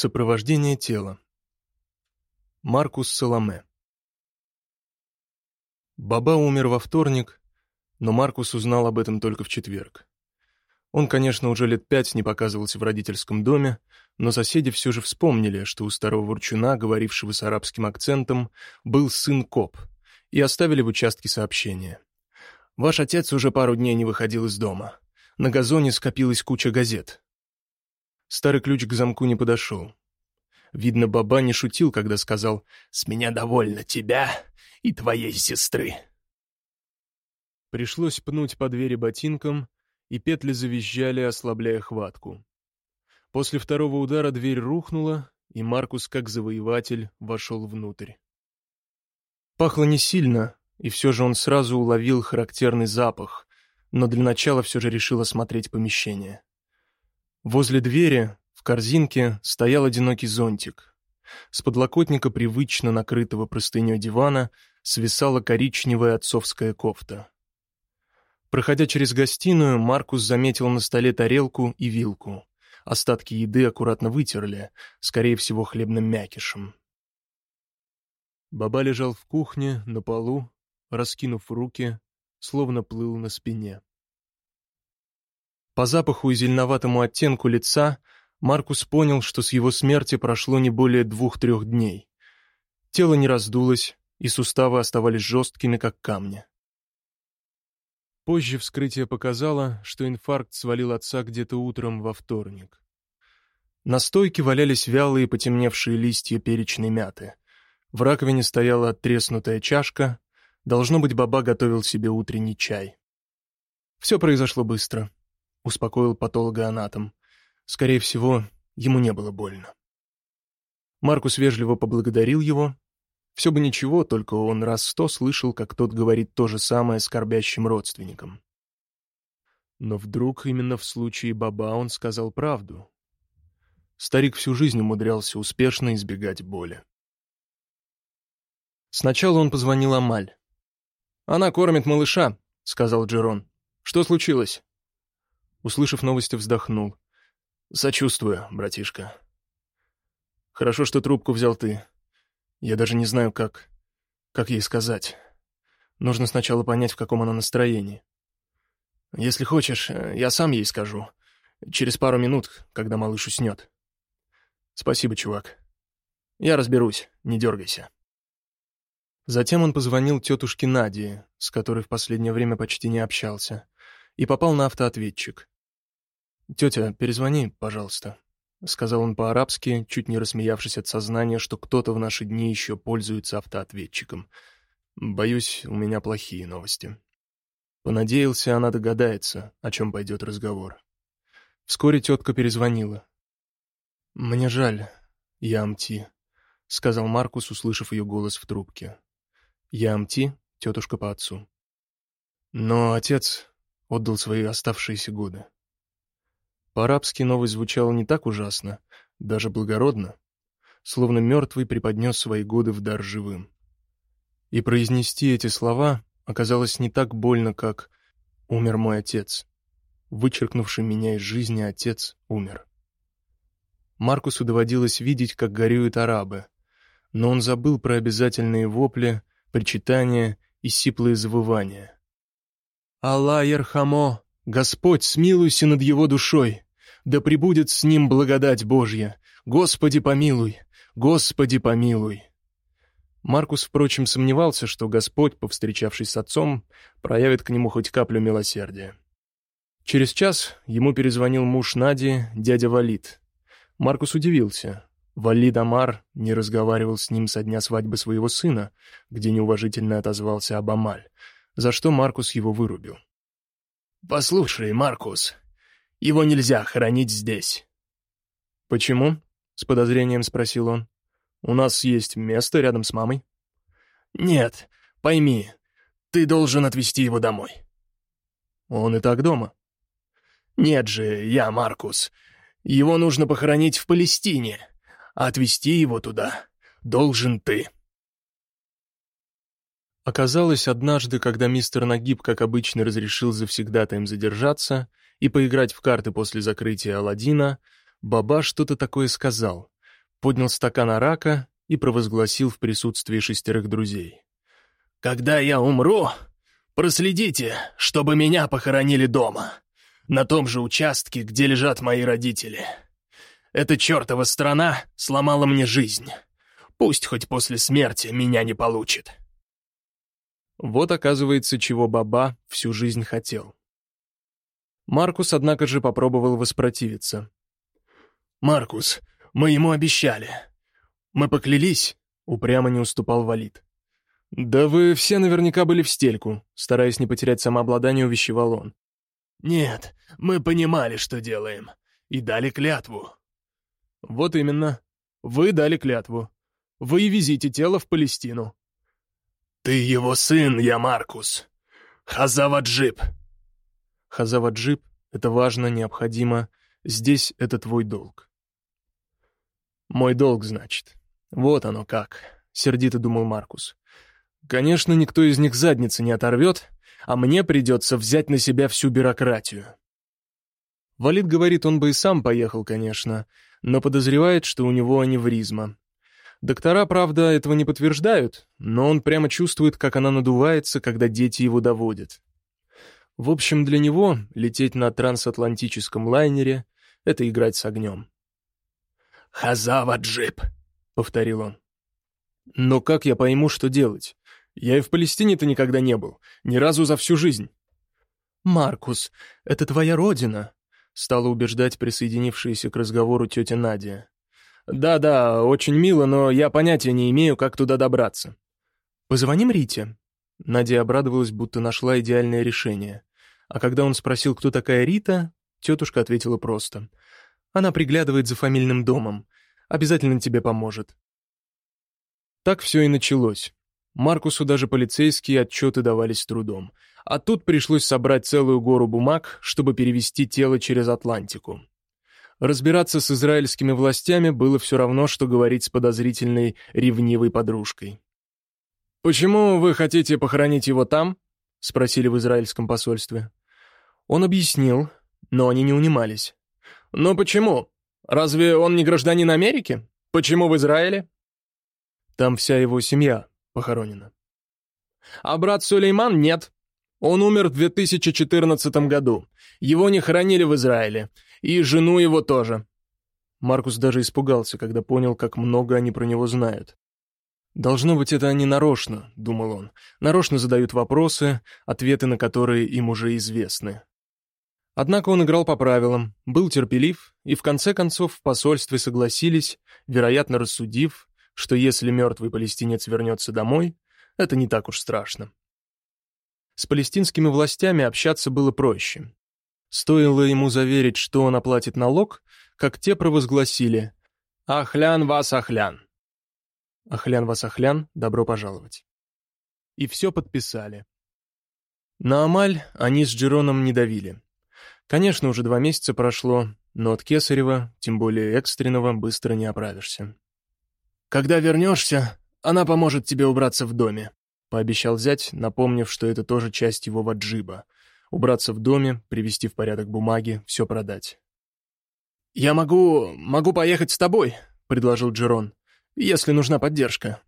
Сопровождение тела. Маркус Соломе. Баба умер во вторник, но Маркус узнал об этом только в четверг. Он, конечно, уже лет пять не показывался в родительском доме, но соседи все же вспомнили, что у старого ворчуна, говорившего с арабским акцентом, был сын коп, и оставили в участке сообщение. «Ваш отец уже пару дней не выходил из дома. На газоне скопилась куча газет. Старый ключ к замку не подошел. Видно, баба не шутил, когда сказал «С меня довольно тебя и твоей сестры». Пришлось пнуть по двери ботинком, и петли завизжали, ослабляя хватку. После второго удара дверь рухнула, и Маркус, как завоеватель, вошел внутрь. Пахло не сильно, и все же он сразу уловил характерный запах, но для начала все же решил осмотреть помещение. Возле двери, в корзинке, стоял одинокий зонтик. С подлокотника привычно накрытого простыней дивана свисала коричневая отцовская кофта. Проходя через гостиную, Маркус заметил на столе тарелку и вилку. Остатки еды аккуратно вытерли, скорее всего, хлебным мякишем. Баба лежал в кухне, на полу, раскинув руки, словно плыл на спине. По запаху и зеленоватому оттенку лица Маркус понял, что с его смерти прошло не более двух-трех дней. Тело не раздулось, и суставы оставались жесткими, как камни. Позже вскрытие показало, что инфаркт свалил отца где-то утром во вторник. На стойке валялись вялые потемневшие листья перечной мяты. В раковине стояла треснутая чашка. Должно быть, баба готовил себе утренний чай. Все произошло быстро успокоил патологоанатом. Скорее всего, ему не было больно. Маркус вежливо поблагодарил его. Все бы ничего, только он раз сто слышал, как тот говорит то же самое скорбящим родственникам. Но вдруг именно в случае Баба он сказал правду. Старик всю жизнь умудрялся успешно избегать боли. Сначала он позвонил Амаль. «Она кормит малыша», — сказал Джерон. «Что случилось?» Услышав новости, вздохнул. «Сочувствую, братишка. Хорошо, что трубку взял ты. Я даже не знаю, как... как ей сказать. Нужно сначала понять, в каком она настроении. Если хочешь, я сам ей скажу. Через пару минут, когда малыш уснет. Спасибо, чувак. Я разберусь, не дергайся». Затем он позвонил тетушке Наде, с которой в последнее время почти не общался и попал на автоответчик. «Тетя, перезвони, пожалуйста», — сказал он по-арабски, чуть не рассмеявшись от сознания, что кто-то в наши дни еще пользуется автоответчиком. «Боюсь, у меня плохие новости». Понадеялся, она догадается, о чем пойдет разговор. Вскоре тетка перезвонила. «Мне жаль, я Амти», — сказал Маркус, услышав ее голос в трубке. «Я Амти, тетушка по отцу». Но отец отдал свои оставшиеся годы. По-арабски новость звучала не так ужасно, даже благородно, словно мертвый преподнес свои годы в дар живым. И произнести эти слова оказалось не так больно, как «умер мой отец». Вычеркнувший меня из жизни отец умер. Маркусу доводилось видеть, как горюют арабы, но он забыл про обязательные вопли, причитания и сиплые завывания. Аллах Ерхамо, Господь, смилуйся над его душой, да пребудет с ним благодать Божья. Господи, помилуй, Господи, помилуй. Маркус, впрочем, сомневался, что Господь, повстречавшись с отцом, проявит к нему хоть каплю милосердия. Через час ему перезвонил муж Нади, дядя Валид. Маркус удивился. Валид Амар не разговаривал с ним со дня свадьбы своего сына, где неуважительно отозвался об Амаль, за что Маркус его вырубил. «Послушай, Маркус, его нельзя хоронить здесь». «Почему?» — с подозрением спросил он. «У нас есть место рядом с мамой». «Нет, пойми, ты должен отвезти его домой». «Он и так дома». «Нет же, я Маркус. Его нужно похоронить в Палестине, а отвезти его туда должен ты». Оказалось, однажды, когда мистер Нагиб, как обычно, разрешил завсегдатаем задержаться и поиграть в карты после закрытия Аладдина, Баба что-то такое сказал, поднял стакан арака и провозгласил в присутствии шестерых друзей. «Когда я умру, проследите, чтобы меня похоронили дома, на том же участке, где лежат мои родители. Эта чертова страна сломала мне жизнь. Пусть хоть после смерти меня не получит». Вот оказывается, чего Баба всю жизнь хотел. Маркус, однако же, попробовал воспротивиться. «Маркус, мы ему обещали. Мы поклялись», — упрямо не уступал Валид. «Да вы все наверняка были в стельку», — стараясь не потерять самообладание, увещевал он. «Нет, мы понимали, что делаем, и дали клятву». «Вот именно. Вы дали клятву. Вы везите тело в Палестину». «Ты его сын, я Маркус. Хазаваджип». Хазаваджип — это важно, необходимо. Здесь это твой долг. «Мой долг, значит. Вот оно как», — сердито думал Маркус. «Конечно, никто из них задницы не оторвет, а мне придется взять на себя всю бюрократию». Валид говорит, он бы и сам поехал, конечно, но подозревает, что у него аневризма. Доктора, правда, этого не подтверждают, но он прямо чувствует, как она надувается, когда дети его доводят. В общем, для него лететь на трансатлантическом лайнере — это играть с огнем. «Хазава-джип», — повторил он. «Но как я пойму, что делать? Я и в Палестине-то никогда не был, ни разу за всю жизнь». «Маркус, это твоя родина», — стала убеждать присоединившаяся к разговору тетя Надя. «Да-да, очень мило, но я понятия не имею, как туда добраться». «Позвоним Рите». Надя обрадовалась, будто нашла идеальное решение. А когда он спросил, кто такая Рита, тетушка ответила просто. Она приглядывает за фамильным домом. Обязательно тебе поможет. Так все и началось. Маркусу даже полицейские отчеты давались трудом. А тут пришлось собрать целую гору бумаг, чтобы перевести тело через Атлантику. Разбираться с израильскими властями было все равно, что говорить с подозрительной, ревнивой подружкой. «Почему вы хотите похоронить его там?» — спросили в израильском посольстве. Он объяснил, но они не унимались. «Но почему? Разве он не гражданин Америки? Почему в Израиле?» Там вся его семья похоронена. А брат Сулейман нет. Он умер в 2014 году. Его не хоронили в Израиле. И жену его тоже. Маркус даже испугался, когда понял, как много они про него знают. «Должно быть, это они нарочно», — думал он. «Нарочно задают вопросы, ответы на которые им уже известны. Однако он играл по правилам, был терпелив, и в конце концов в посольстве согласились, вероятно рассудив, что если мертвый палестинец вернется домой, это не так уж страшно. С палестинскими властями общаться было проще. Стоило ему заверить, что он оплатит налог, как те провозгласили «Ахлян вас ахлян». «Ахлян вас ахлян, добро пожаловать». И все подписали. На Амаль они с Джероном не давили. Конечно, уже два месяца прошло, но от Кесарева, тем более экстренного, быстро не оправишься. «Когда вернешься, она поможет тебе убраться в доме», — пообещал зять, напомнив, что это тоже часть его ваджиба. Убраться в доме, привести в порядок бумаги, все продать. «Я могу... могу поехать с тобой», — предложил Джерон, — «если нужна поддержка».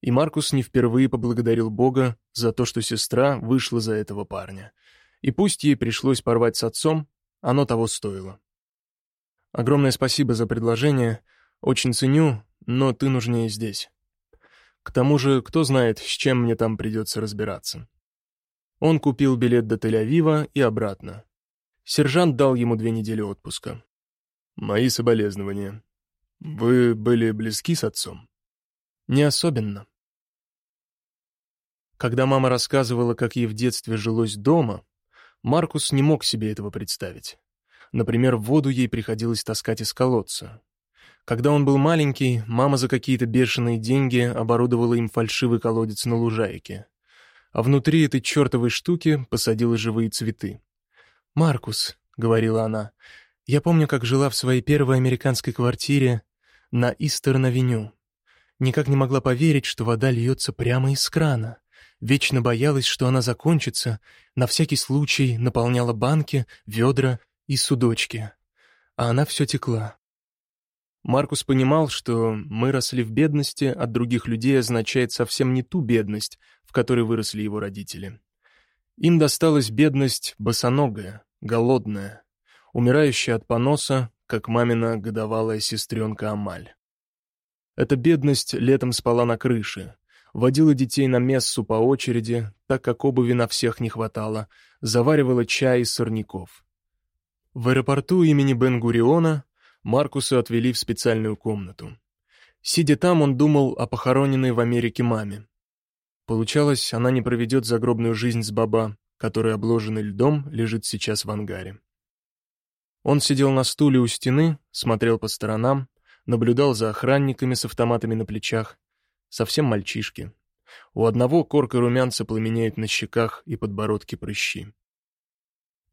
И Маркус не впервые поблагодарил Бога за то, что сестра вышла за этого парня — и пусть ей пришлось порвать с отцом, оно того стоило. Огромное спасибо за предложение, очень ценю, но ты нужнее здесь. К тому же, кто знает, с чем мне там придется разбираться. Он купил билет до Тель-Авива и обратно. Сержант дал ему две недели отпуска. «Мои соболезнования. Вы были близки с отцом?» «Не особенно». Когда мама рассказывала, как ей в детстве жилось дома, Маркус не мог себе этого представить. Например, воду ей приходилось таскать из колодца. Когда он был маленький, мама за какие-то бешеные деньги оборудовала им фальшивый колодец на лужайке. А внутри этой чертовой штуки посадила живые цветы. «Маркус», — говорила она, — «я помню, как жила в своей первой американской квартире на Истерн-авеню. Никак не могла поверить, что вода льется прямо из крана. Вечно боялась, что она закончится, на всякий случай наполняла банки, ведра и судочки. А она все текла. Маркус понимал, что «мы росли в бедности» от других людей означает совсем не ту бедность, в которой выросли его родители. Им досталась бедность босоногая, голодная, умирающая от поноса, как мамина годовалая сестренка Амаль. Эта бедность летом спала на крыше, водила детей на мессу по очереди, так как обуви на всех не хватало, заваривала чай из сорняков. В аэропорту имени Бен-Гуриона Маркуса отвели в специальную комнату. Сидя там, он думал о похороненной в Америке маме. Получалось, она не проведет загробную жизнь с баба, который, обложенный льдом, лежит сейчас в ангаре. Он сидел на стуле у стены, смотрел по сторонам, наблюдал за охранниками с автоматами на плечах. Совсем мальчишки. У одного корка румянца пламенеет на щеках и подбородке прыщи.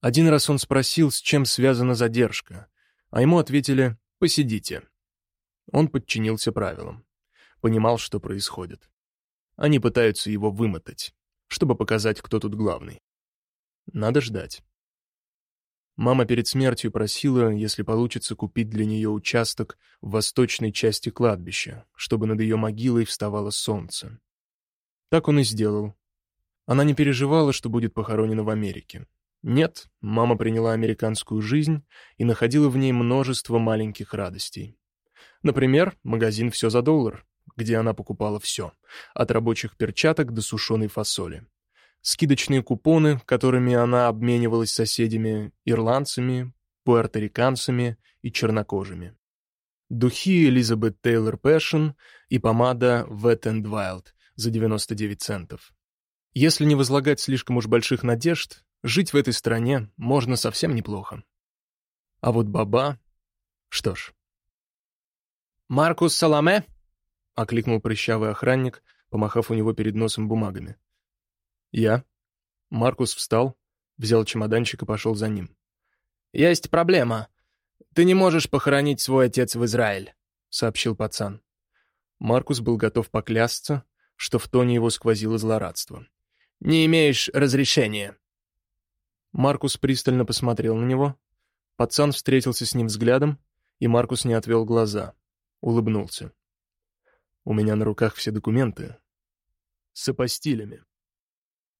Один раз он спросил, с чем связана задержка, а ему ответили «посидите». Он подчинился правилам. Понимал, что происходит. Они пытаются его вымотать, чтобы показать, кто тут главный. Надо ждать. Мама перед смертью просила, если получится, купить для нее участок в восточной части кладбища, чтобы над ее могилой вставало солнце. Так он и сделал. Она не переживала, что будет похоронена в Америке. Нет, мама приняла американскую жизнь и находила в ней множество маленьких радостей. Например, магазин «Все за доллар», где она покупала все, от рабочих перчаток до сушеной фасоли. Скидочные купоны, которыми она обменивалась с соседями, ирландцами, пуэрториканцами и чернокожими. Духи Элизабет Тейлор Пэшн и помада Wet n Wild за 99 центов. Если не возлагать слишком уж больших надежд, Жить в этой стране можно совсем неплохо. А вот баба... Что ж. «Маркус Саламе?» — окликнул прыщавый охранник, помахав у него перед носом бумагами. «Я?» Маркус встал, взял чемоданчик и пошел за ним. «Есть проблема. Ты не можешь похоронить свой отец в Израиль», — сообщил пацан. Маркус был готов поклясться, что в тоне его сквозило злорадство. «Не имеешь разрешения». Маркус пристально посмотрел на него. Пацан встретился с ним взглядом, и Маркус не отвел глаза. Улыбнулся. «У меня на руках все документы. С апостилями».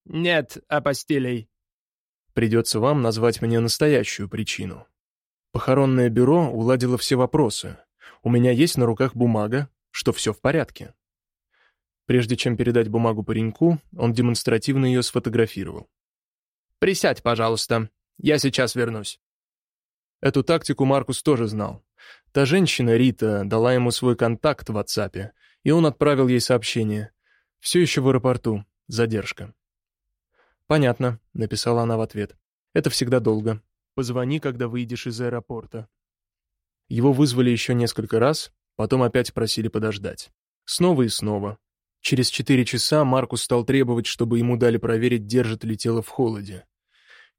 «Нет апостилей». «Придется вам назвать мне настоящую причину. Похоронное бюро уладило все вопросы. У меня есть на руках бумага, что все в порядке». Прежде чем передать бумагу пареньку, он демонстративно ее сфотографировал. Присядь, пожалуйста. Я сейчас вернусь». Эту тактику Маркус тоже знал. Та женщина, Рита, дала ему свой контакт в WhatsApp, и он отправил ей сообщение. «Все еще в аэропорту. Задержка». «Понятно», — написала она в ответ. «Это всегда долго. Позвони, когда выйдешь из аэропорта». Его вызвали еще несколько раз, потом опять просили подождать. Снова и снова. Через четыре часа Маркус стал требовать, чтобы ему дали проверить, держит ли тело в холоде.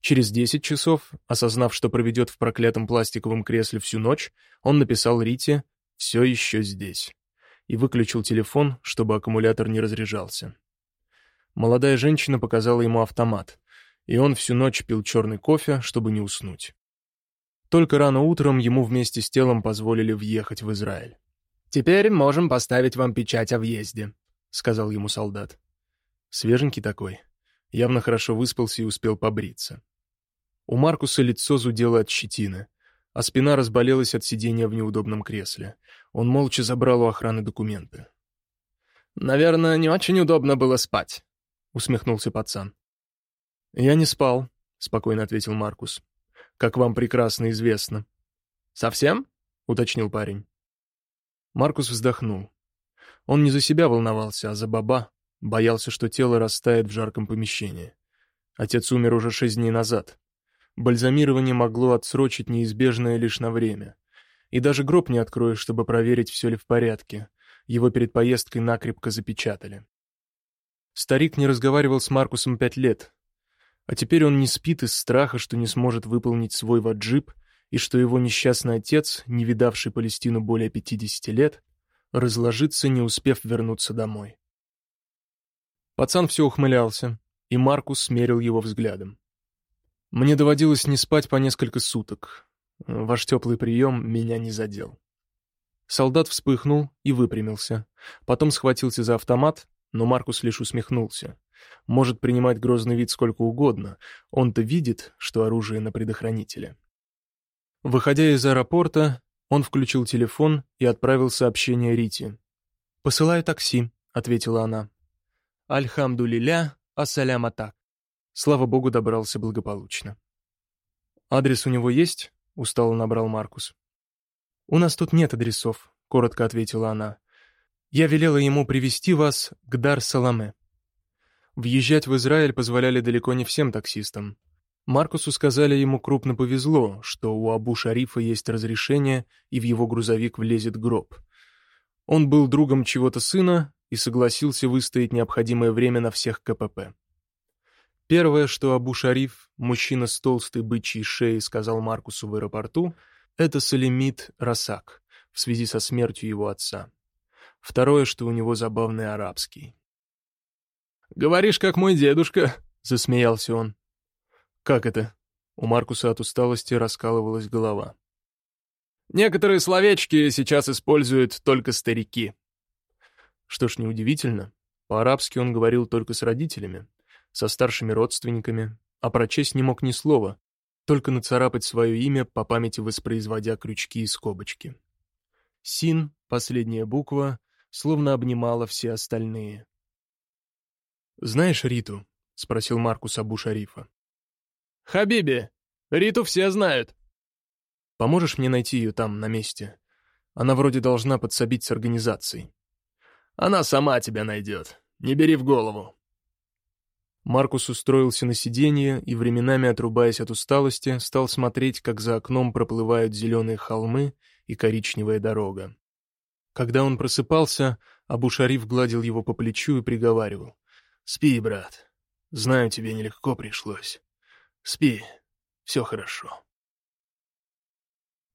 Через 10 часов, осознав, что проведет в проклятом пластиковом кресле всю ночь, он написал Рите «все еще здесь» и выключил телефон, чтобы аккумулятор не разряжался. Молодая женщина показала ему автомат, и он всю ночь пил черный кофе, чтобы не уснуть. Только рано утром ему вместе с телом позволили въехать в Израиль. «Теперь можем поставить вам печать о въезде», — сказал ему солдат. Свеженький такой. Явно хорошо выспался и успел побриться. У Маркуса лицо зудело от щетины, а спина разболелась от сидения в неудобном кресле. Он молча забрал у охраны документы. «Наверное, не очень удобно было спать», — усмехнулся пацан. «Я не спал», — спокойно ответил Маркус. «Как вам прекрасно известно». «Совсем?» — уточнил парень. Маркус вздохнул. Он не за себя волновался, а за баба, боялся, что тело растает в жарком помещении. Отец умер уже шесть дней назад. Бальзамирование могло отсрочить неизбежное лишь на время. И даже гроб не откроешь, чтобы проверить, все ли в порядке. Его перед поездкой накрепко запечатали. Старик не разговаривал с Маркусом пять лет. А теперь он не спит из страха, что не сможет выполнить свой ваджиб, и что его несчастный отец, не видавший Палестину более 50 лет, разложится, не успев вернуться домой. Пацан все ухмылялся, и Маркус смерил его взглядом. Мне доводилось не спать по несколько суток. Ваш теплый прием меня не задел. Солдат вспыхнул и выпрямился. Потом схватился за автомат, но Маркус лишь усмехнулся. Может принимать грозный вид сколько угодно, он-то видит, что оружие на предохранителе. Выходя из аэропорта, он включил телефон и отправил сообщение Рите. «Посылаю такси», — ответила она. «Альхамду-лиля, ассалям атак». Слава богу, добрался благополучно. «Адрес у него есть?» — устало набрал Маркус. «У нас тут нет адресов», — коротко ответила она. «Я велела ему привести вас к Дар-Саламе». Въезжать в Израиль позволяли далеко не всем таксистам. Маркусу сказали, ему крупно повезло, что у Абу-Шарифа есть разрешение, и в его грузовик влезет гроб. Он был другом чего-то сына и согласился выстоять необходимое время на всех КПП. Первое, что Абу-Шариф, мужчина с толстой бычьей шеей, сказал Маркусу в аэропорту, это Салимит Расак, в связи со смертью его отца. Второе, что у него забавный арабский. «Говоришь, как мой дедушка», — засмеялся он. «Как это?» У Маркуса от усталости раскалывалась голова. «Некоторые словечки сейчас используют только старики». Что ж, неудивительно. По-арабски он говорил только с родителями, со старшими родственниками, а прочесть не мог ни слова, только нацарапать свое имя, по памяти воспроизводя крючки и скобочки. Син, последняя буква, словно обнимала все остальные. «Знаешь Риту?» — спросил Маркус Абу Шарифа. «Хабиби! Риту все знают!» «Поможешь мне найти ее там, на месте? Она вроде должна подсобить с организацией». «Она сама тебя найдет. Не бери в голову». Маркус устроился на сиденье и, временами отрубаясь от усталости, стал смотреть, как за окном проплывают зеленые холмы и коричневая дорога. Когда он просыпался, Абу-Шариф гладил его по плечу и приговаривал. «Спи, брат. Знаю, тебе нелегко пришлось. Спи, все хорошо».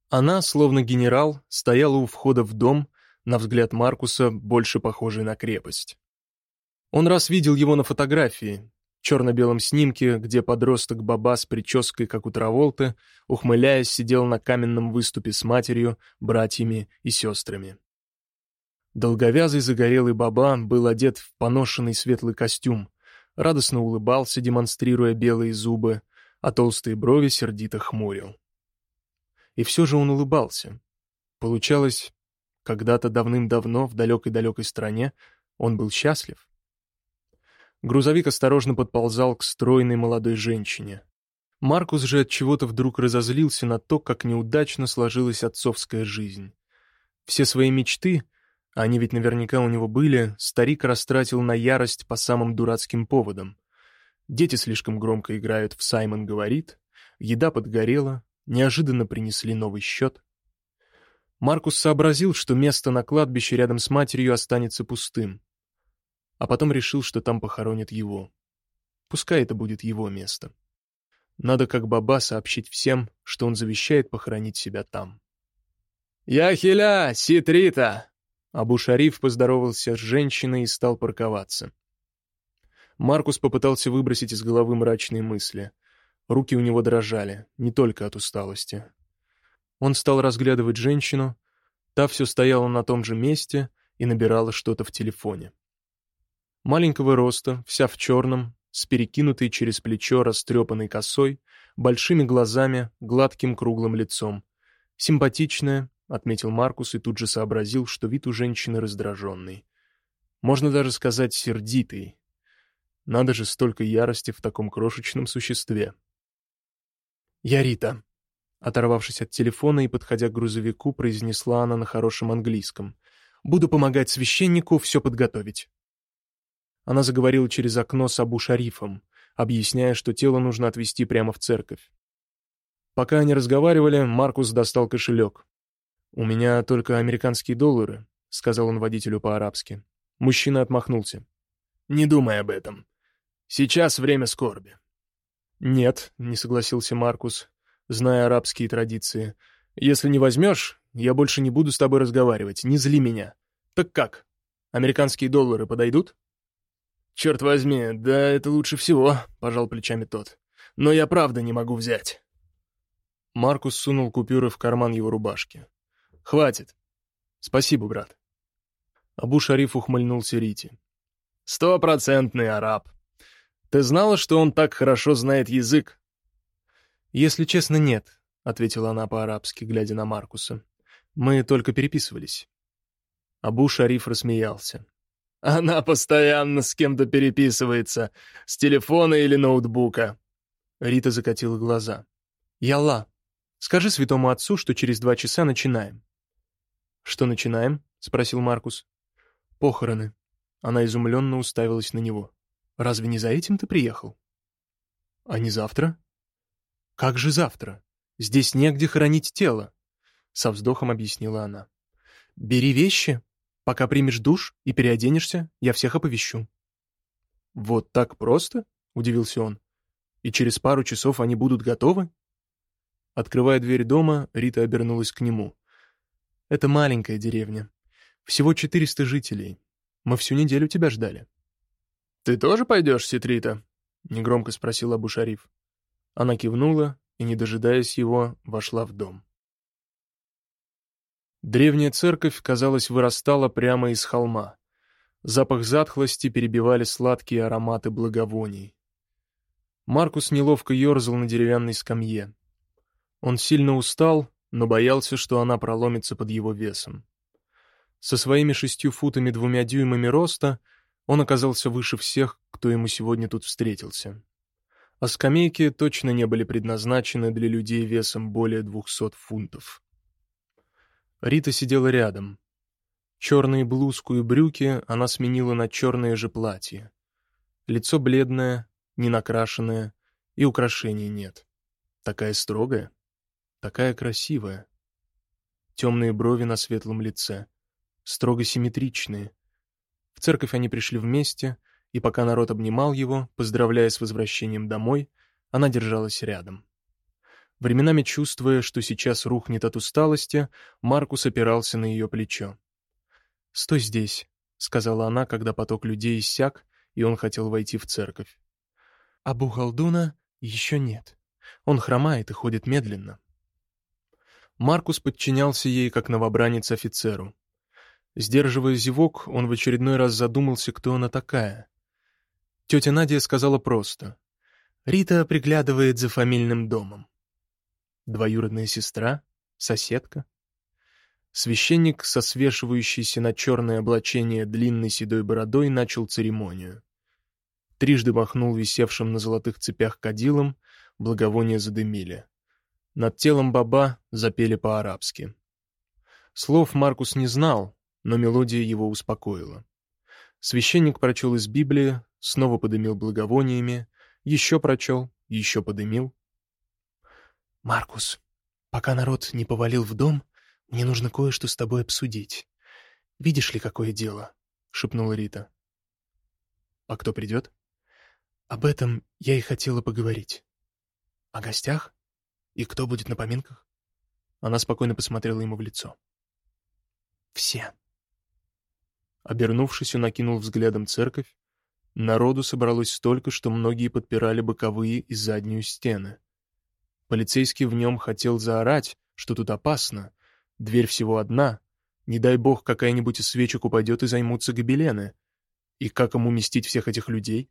Она, словно генерал, стояла у входа в дом, на взгляд Маркуса, больше похожий на крепость. Он раз видел его на фотографии, черно-белом снимке, где подросток Баба с прической, как у Траволты, ухмыляясь, сидел на каменном выступе с матерью, братьями и сестрами. Долговязый загорелый Баба был одет в поношенный светлый костюм, радостно улыбался, демонстрируя белые зубы, а толстые брови сердито хмурил. И все же он улыбался. Получалось, когда-то давным-давно в далекой-далекой стране он был счастлив. Грузовик осторожно подползал к стройной молодой женщине. Маркус же от чего-то вдруг разозлился на то, как неудачно сложилась отцовская жизнь. Все свои мечты, они ведь наверняка у него были, старик растратил на ярость по самым дурацким поводам. Дети слишком громко играют в «Саймон говорит», еда подгорела, неожиданно принесли новый счет. Маркус сообразил, что место на кладбище рядом с матерью останется пустым а потом решил, что там похоронят его. Пускай это будет его место. Надо как баба сообщить всем, что он завещает похоронить себя там. «Яхиля, ситрита!» Абу-Шариф поздоровался с женщиной и стал парковаться. Маркус попытался выбросить из головы мрачные мысли. Руки у него дрожали, не только от усталости. Он стал разглядывать женщину, та все стояла на том же месте и набирала что-то в телефоне. Маленького роста, вся в черном, с перекинутой через плечо растрепанной косой, большими глазами, гладким круглым лицом. Симпатичная, отметил Маркус и тут же сообразил, что вид у женщины раздраженный. Можно даже сказать сердитый. Надо же столько ярости в таком крошечном существе. «Я Рита», — оторвавшись от телефона и подходя к грузовику, произнесла она на хорошем английском. «Буду помогать священнику все подготовить». Она заговорила через окно с Абу-Шарифом, объясняя, что тело нужно отвезти прямо в церковь. Пока они разговаривали, Маркус достал кошелек. «У меня только американские доллары», — сказал он водителю по-арабски. Мужчина отмахнулся. «Не думай об этом. Сейчас время скорби». «Нет», — не согласился Маркус, зная арабские традиции. «Если не возьмешь, я больше не буду с тобой разговаривать. Не зли меня. Так как? Американские доллары подойдут?» «Черт возьми, да это лучше всего», — пожал плечами тот. «Но я правда не могу взять». Маркус сунул купюры в карман его рубашки. «Хватит. Спасибо, брат. Абу-Шариф ухмыльнулся Рите. «Стопроцентный араб. Ты знала, что он так хорошо знает язык?» «Если честно, нет», — ответила она по-арабски, глядя на Маркуса. «Мы только переписывались». Абу-Шариф рассмеялся. «Она постоянно с кем-то переписывается, с телефона или ноутбука». Рита закатила глаза. «Ялла, скажи святому отцу, что через два часа начинаем». «Что начинаем?» — спросил Маркус. «Похороны». Она изумленно уставилась на него. «Разве не за этим ты приехал?» «А не завтра?» «Как же завтра? Здесь негде хоронить тело», — со вздохом объяснила она. «Бери вещи, пока примешь душ и переоденешься, я всех оповещу». «Вот так просто?» — удивился он. «И через пару часов они будут готовы?» Открывая дверь дома, Рита обернулась к нему. «Это маленькая деревня. Всего 400 жителей. Мы всю неделю тебя ждали». «Ты тоже пойдешь, Ситрита?» — негромко спросил Абу-Шариф. Она кивнула и, не дожидаясь его, вошла в дом. Древняя церковь, казалось, вырастала прямо из холма. Запах затхлости перебивали сладкие ароматы благовоний. Маркус неловко ерзал на деревянной скамье. Он сильно устал, но боялся, что она проломится под его весом. Со своими шестью футами двумя дюймами роста он оказался выше всех, кто ему сегодня тут встретился. А скамейки точно не были предназначены для людей весом более двухсот фунтов. Рита сидела рядом. Черные блузку и брюки она сменила на черное же платье. Лицо бледное, не накрашенное, и украшений нет. Такая строгая, такая красивая. Темные брови на светлом лице строго симметричные. В церковь они пришли вместе, и пока народ обнимал его, поздравляя с возвращением домой, она держалась рядом. Временами чувствуя, что сейчас рухнет от усталости, Маркус опирался на ее плечо. «Стой здесь», — сказала она, когда поток людей иссяк, и он хотел войти в церковь. «А Бухалдуна еще нет. Он хромает и ходит медленно». Маркус подчинялся ей, как новобранец офицеру. Сдерживая зевок, он в очередной раз задумался, кто она такая. Тетя Надя сказала просто. «Рита приглядывает за фамильным домом». Двоюродная сестра? Соседка? Священник, со свешивающейся на черное облачение длинной седой бородой, начал церемонию. Трижды махнул висевшим на золотых цепях кадилом, благовония задымили. Над телом баба запели по-арабски. Слов Маркус не знал, но мелодия его успокоила. Священник прочел из Библии, снова подымил благовониями, еще прочел, еще подымил. «Маркус, пока народ не повалил в дом, мне нужно кое-что с тобой обсудить. Видишь ли, какое дело?» — шепнула Рита. «А кто придет?» «Об этом я и хотела поговорить. О гостях? И кто будет на поминках?» Она спокойно посмотрела ему в лицо. «Все». Обернувшись, он окинул взглядом церковь. Народу собралось столько, что многие подпирали боковые и заднюю стены. Полицейский в нем хотел заорать, что тут опасно. Дверь всего одна. Не дай бог, какая-нибудь из свечек упадет и займутся гобелены. И как ему уместить всех этих людей?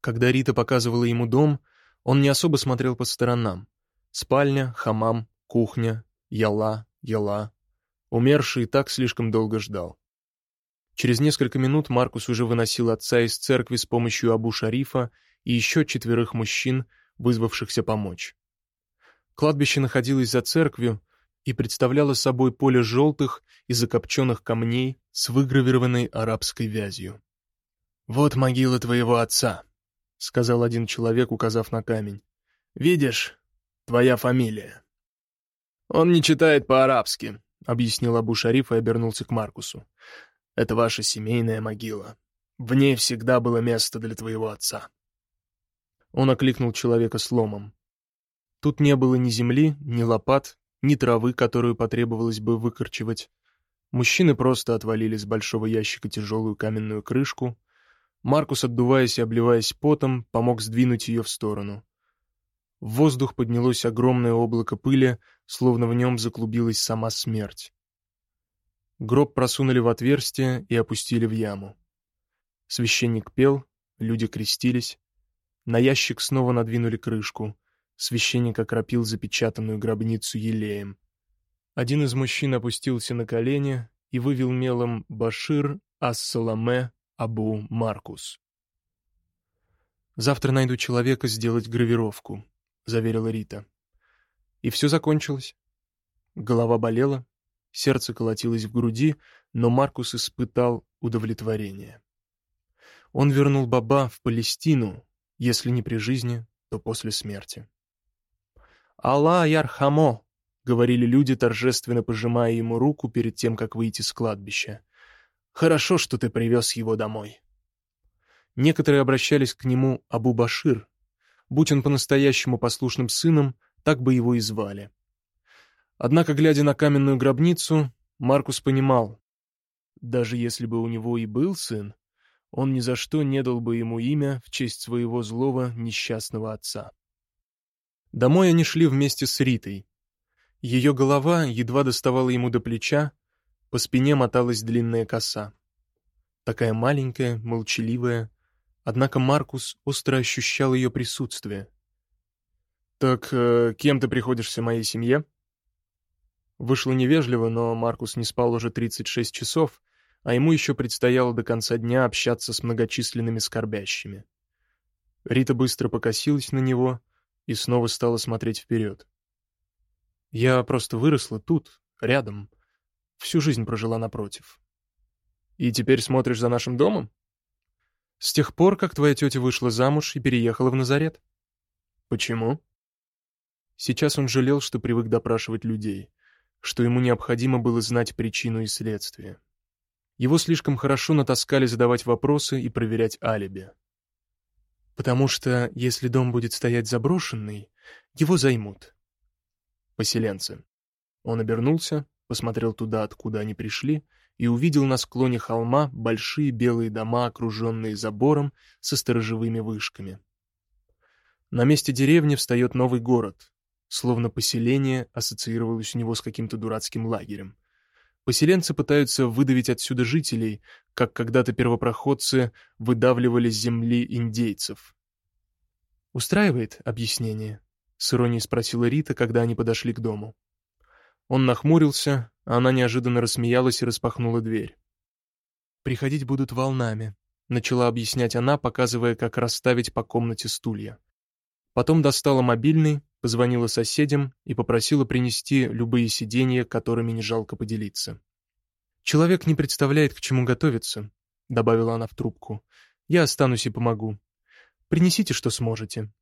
Когда Рита показывала ему дом, он не особо смотрел по сторонам. Спальня, хамам, кухня, яла, яла. Умерший и так слишком долго ждал. Через несколько минут Маркус уже выносил отца из церкви с помощью Абу-Шарифа и еще четверых мужчин, вызвавшихся помочь. Кладбище находилось за церковью и представляло собой поле желтых и закопченных камней с выгравированной арабской вязью. «Вот могила твоего отца», — сказал один человек, указав на камень. «Видишь, твоя фамилия». «Он не читает по-арабски», — объяснил Абу-Шариф и обернулся к Маркусу. Это ваша семейная могила. В ней всегда было место для твоего отца». Он окликнул человека сломом. Тут не было ни земли, ни лопат, ни травы, которую потребовалось бы выкорчевать. Мужчины просто отвалили с большого ящика тяжелую каменную крышку. Маркус, отдуваясь и обливаясь потом, помог сдвинуть ее в сторону. В воздух поднялось огромное облако пыли, словно в нем заклубилась сама смерть. Гроб просунули в отверстие и опустили в яму. Священник пел, люди крестились. На ящик снова надвинули крышку. Священник окропил запечатанную гробницу елеем. Один из мужчин опустился на колени и вывел мелом «Башир Ас-Саламе Абу Маркус». «Завтра найду человека сделать гравировку», — заверила Рита. И все закончилось. Голова болела, сердце колотилось в груди, но Маркус испытал удовлетворение. Он вернул Баба в Палестину, если не при жизни, то после смерти. «Алла Ярхамо!» — говорили люди, торжественно пожимая ему руку перед тем, как выйти с кладбища. «Хорошо, что ты привез его домой». Некоторые обращались к нему Абу Башир. Будь он по-настоящему послушным сыном, так бы его и звали. Однако, глядя на каменную гробницу, Маркус понимал, даже если бы у него и был сын, он ни за что не дал бы ему имя в честь своего злого несчастного отца. Домой они шли вместе с Ритой. Ее голова едва доставала ему до плеча, по спине моталась длинная коса. Такая маленькая, молчаливая, однако Маркус остро ощущал ее присутствие. «Так э, кем ты приходишься моей семье?» Вышло невежливо, но Маркус не спал уже 36 часов, а ему еще предстояло до конца дня общаться с многочисленными скорбящими. Рита быстро покосилась на него и снова стала смотреть вперед. «Я просто выросла тут, рядом, всю жизнь прожила напротив. И теперь смотришь за нашим домом? С тех пор, как твоя тетя вышла замуж и переехала в Назарет. Почему?» Сейчас он жалел, что привык допрашивать людей что ему необходимо было знать причину и следствие. Его слишком хорошо натаскали задавать вопросы и проверять алиби. Потому что, если дом будет стоять заброшенный, его займут. Поселенцы. Он обернулся, посмотрел туда, откуда они пришли, и увидел на склоне холма большие белые дома, окруженные забором со сторожевыми вышками. На месте деревни встает новый город, словно поселение ассоциировалось у него с каким-то дурацким лагерем. Поселенцы пытаются выдавить отсюда жителей, как когда-то первопроходцы выдавливали с земли индейцев. «Устраивает объяснение?» — с иронией спросила Рита, когда они подошли к дому. Он нахмурился, а она неожиданно рассмеялась и распахнула дверь. «Приходить будут волнами», — начала объяснять она, показывая, как расставить по комнате стулья. Потом достала мобильный, позвонила соседям и попросила принести любые сиденья, которыми не жалко поделиться. «Человек не представляет, к чему готовиться», — добавила она в трубку. «Я останусь и помогу. Принесите, что сможете».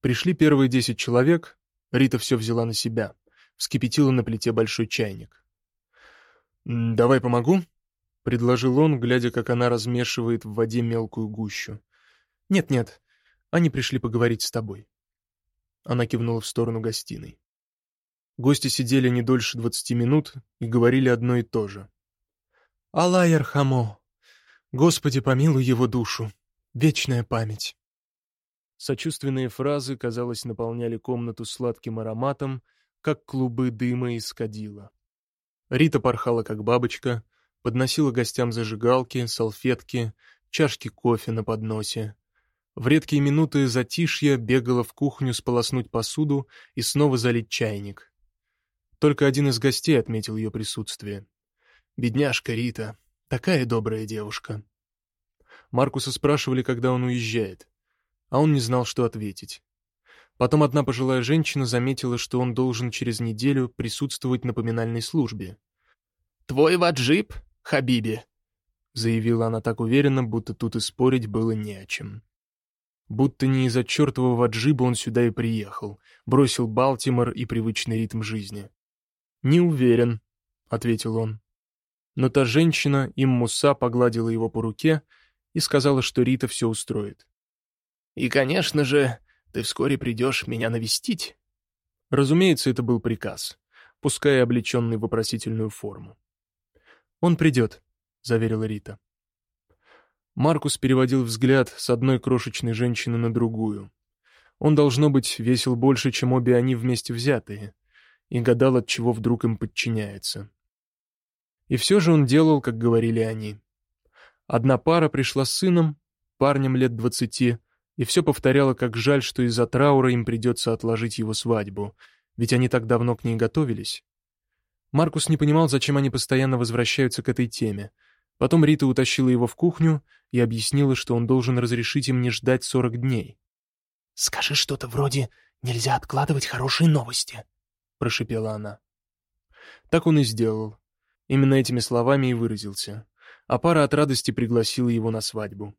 Пришли первые десять человек, Рита все взяла на себя, вскипятила на плите большой чайник. «Давай помогу», — предложил он, глядя, как она размешивает в воде мелкую гущу. «Нет-нет, они пришли поговорить с тобой». Она кивнула в сторону гостиной. Гости сидели не дольше двадцати минут и говорили одно и то же. «Аллах Ярхамо! Господи, помилуй его душу! Вечная память!» Сочувственные фразы, казалось, наполняли комнату сладким ароматом, как клубы дыма из кадила. Рита порхала, как бабочка, подносила гостям зажигалки, салфетки, чашки кофе на подносе, в редкие минуты затишья бегала в кухню сполоснуть посуду и снова залить чайник. Только один из гостей отметил ее присутствие. «Бедняжка Рита, такая добрая девушка». Маркуса спрашивали, когда он уезжает, а он не знал, что ответить. Потом одна пожилая женщина заметила, что он должен через неделю присутствовать на поминальной службе. «Твой ваджип, Хабиби», — заявила она так уверенно, будто тут и спорить было не о чем. Будто не из-за чертового джиба он сюда и приехал, бросил Балтимор и привычный ритм жизни. «Не уверен», — ответил он. Но та женщина, им Муса, погладила его по руке и сказала, что Рита все устроит. «И, конечно же, ты вскоре придешь меня навестить». Разумеется, это был приказ, пускай облеченный в вопросительную форму. «Он придет», — заверила Рита. Маркус переводил взгляд с одной крошечной женщины на другую. Он, должно быть, весил больше, чем обе они вместе взятые, и гадал, от чего вдруг им подчиняется. И все же он делал, как говорили они. Одна пара пришла с сыном, парнем лет двадцати, и все повторяла, как жаль, что из-за траура им придется отложить его свадьбу, ведь они так давно к ней готовились. Маркус не понимал, зачем они постоянно возвращаются к этой теме. Потом Рита утащила его в кухню и объяснила, что он должен разрешить им не ждать сорок дней. «Скажи что-то вроде «нельзя откладывать хорошие новости», — прошипела она. Так он и сделал. Именно этими словами и выразился. А пара от радости пригласила его на свадьбу.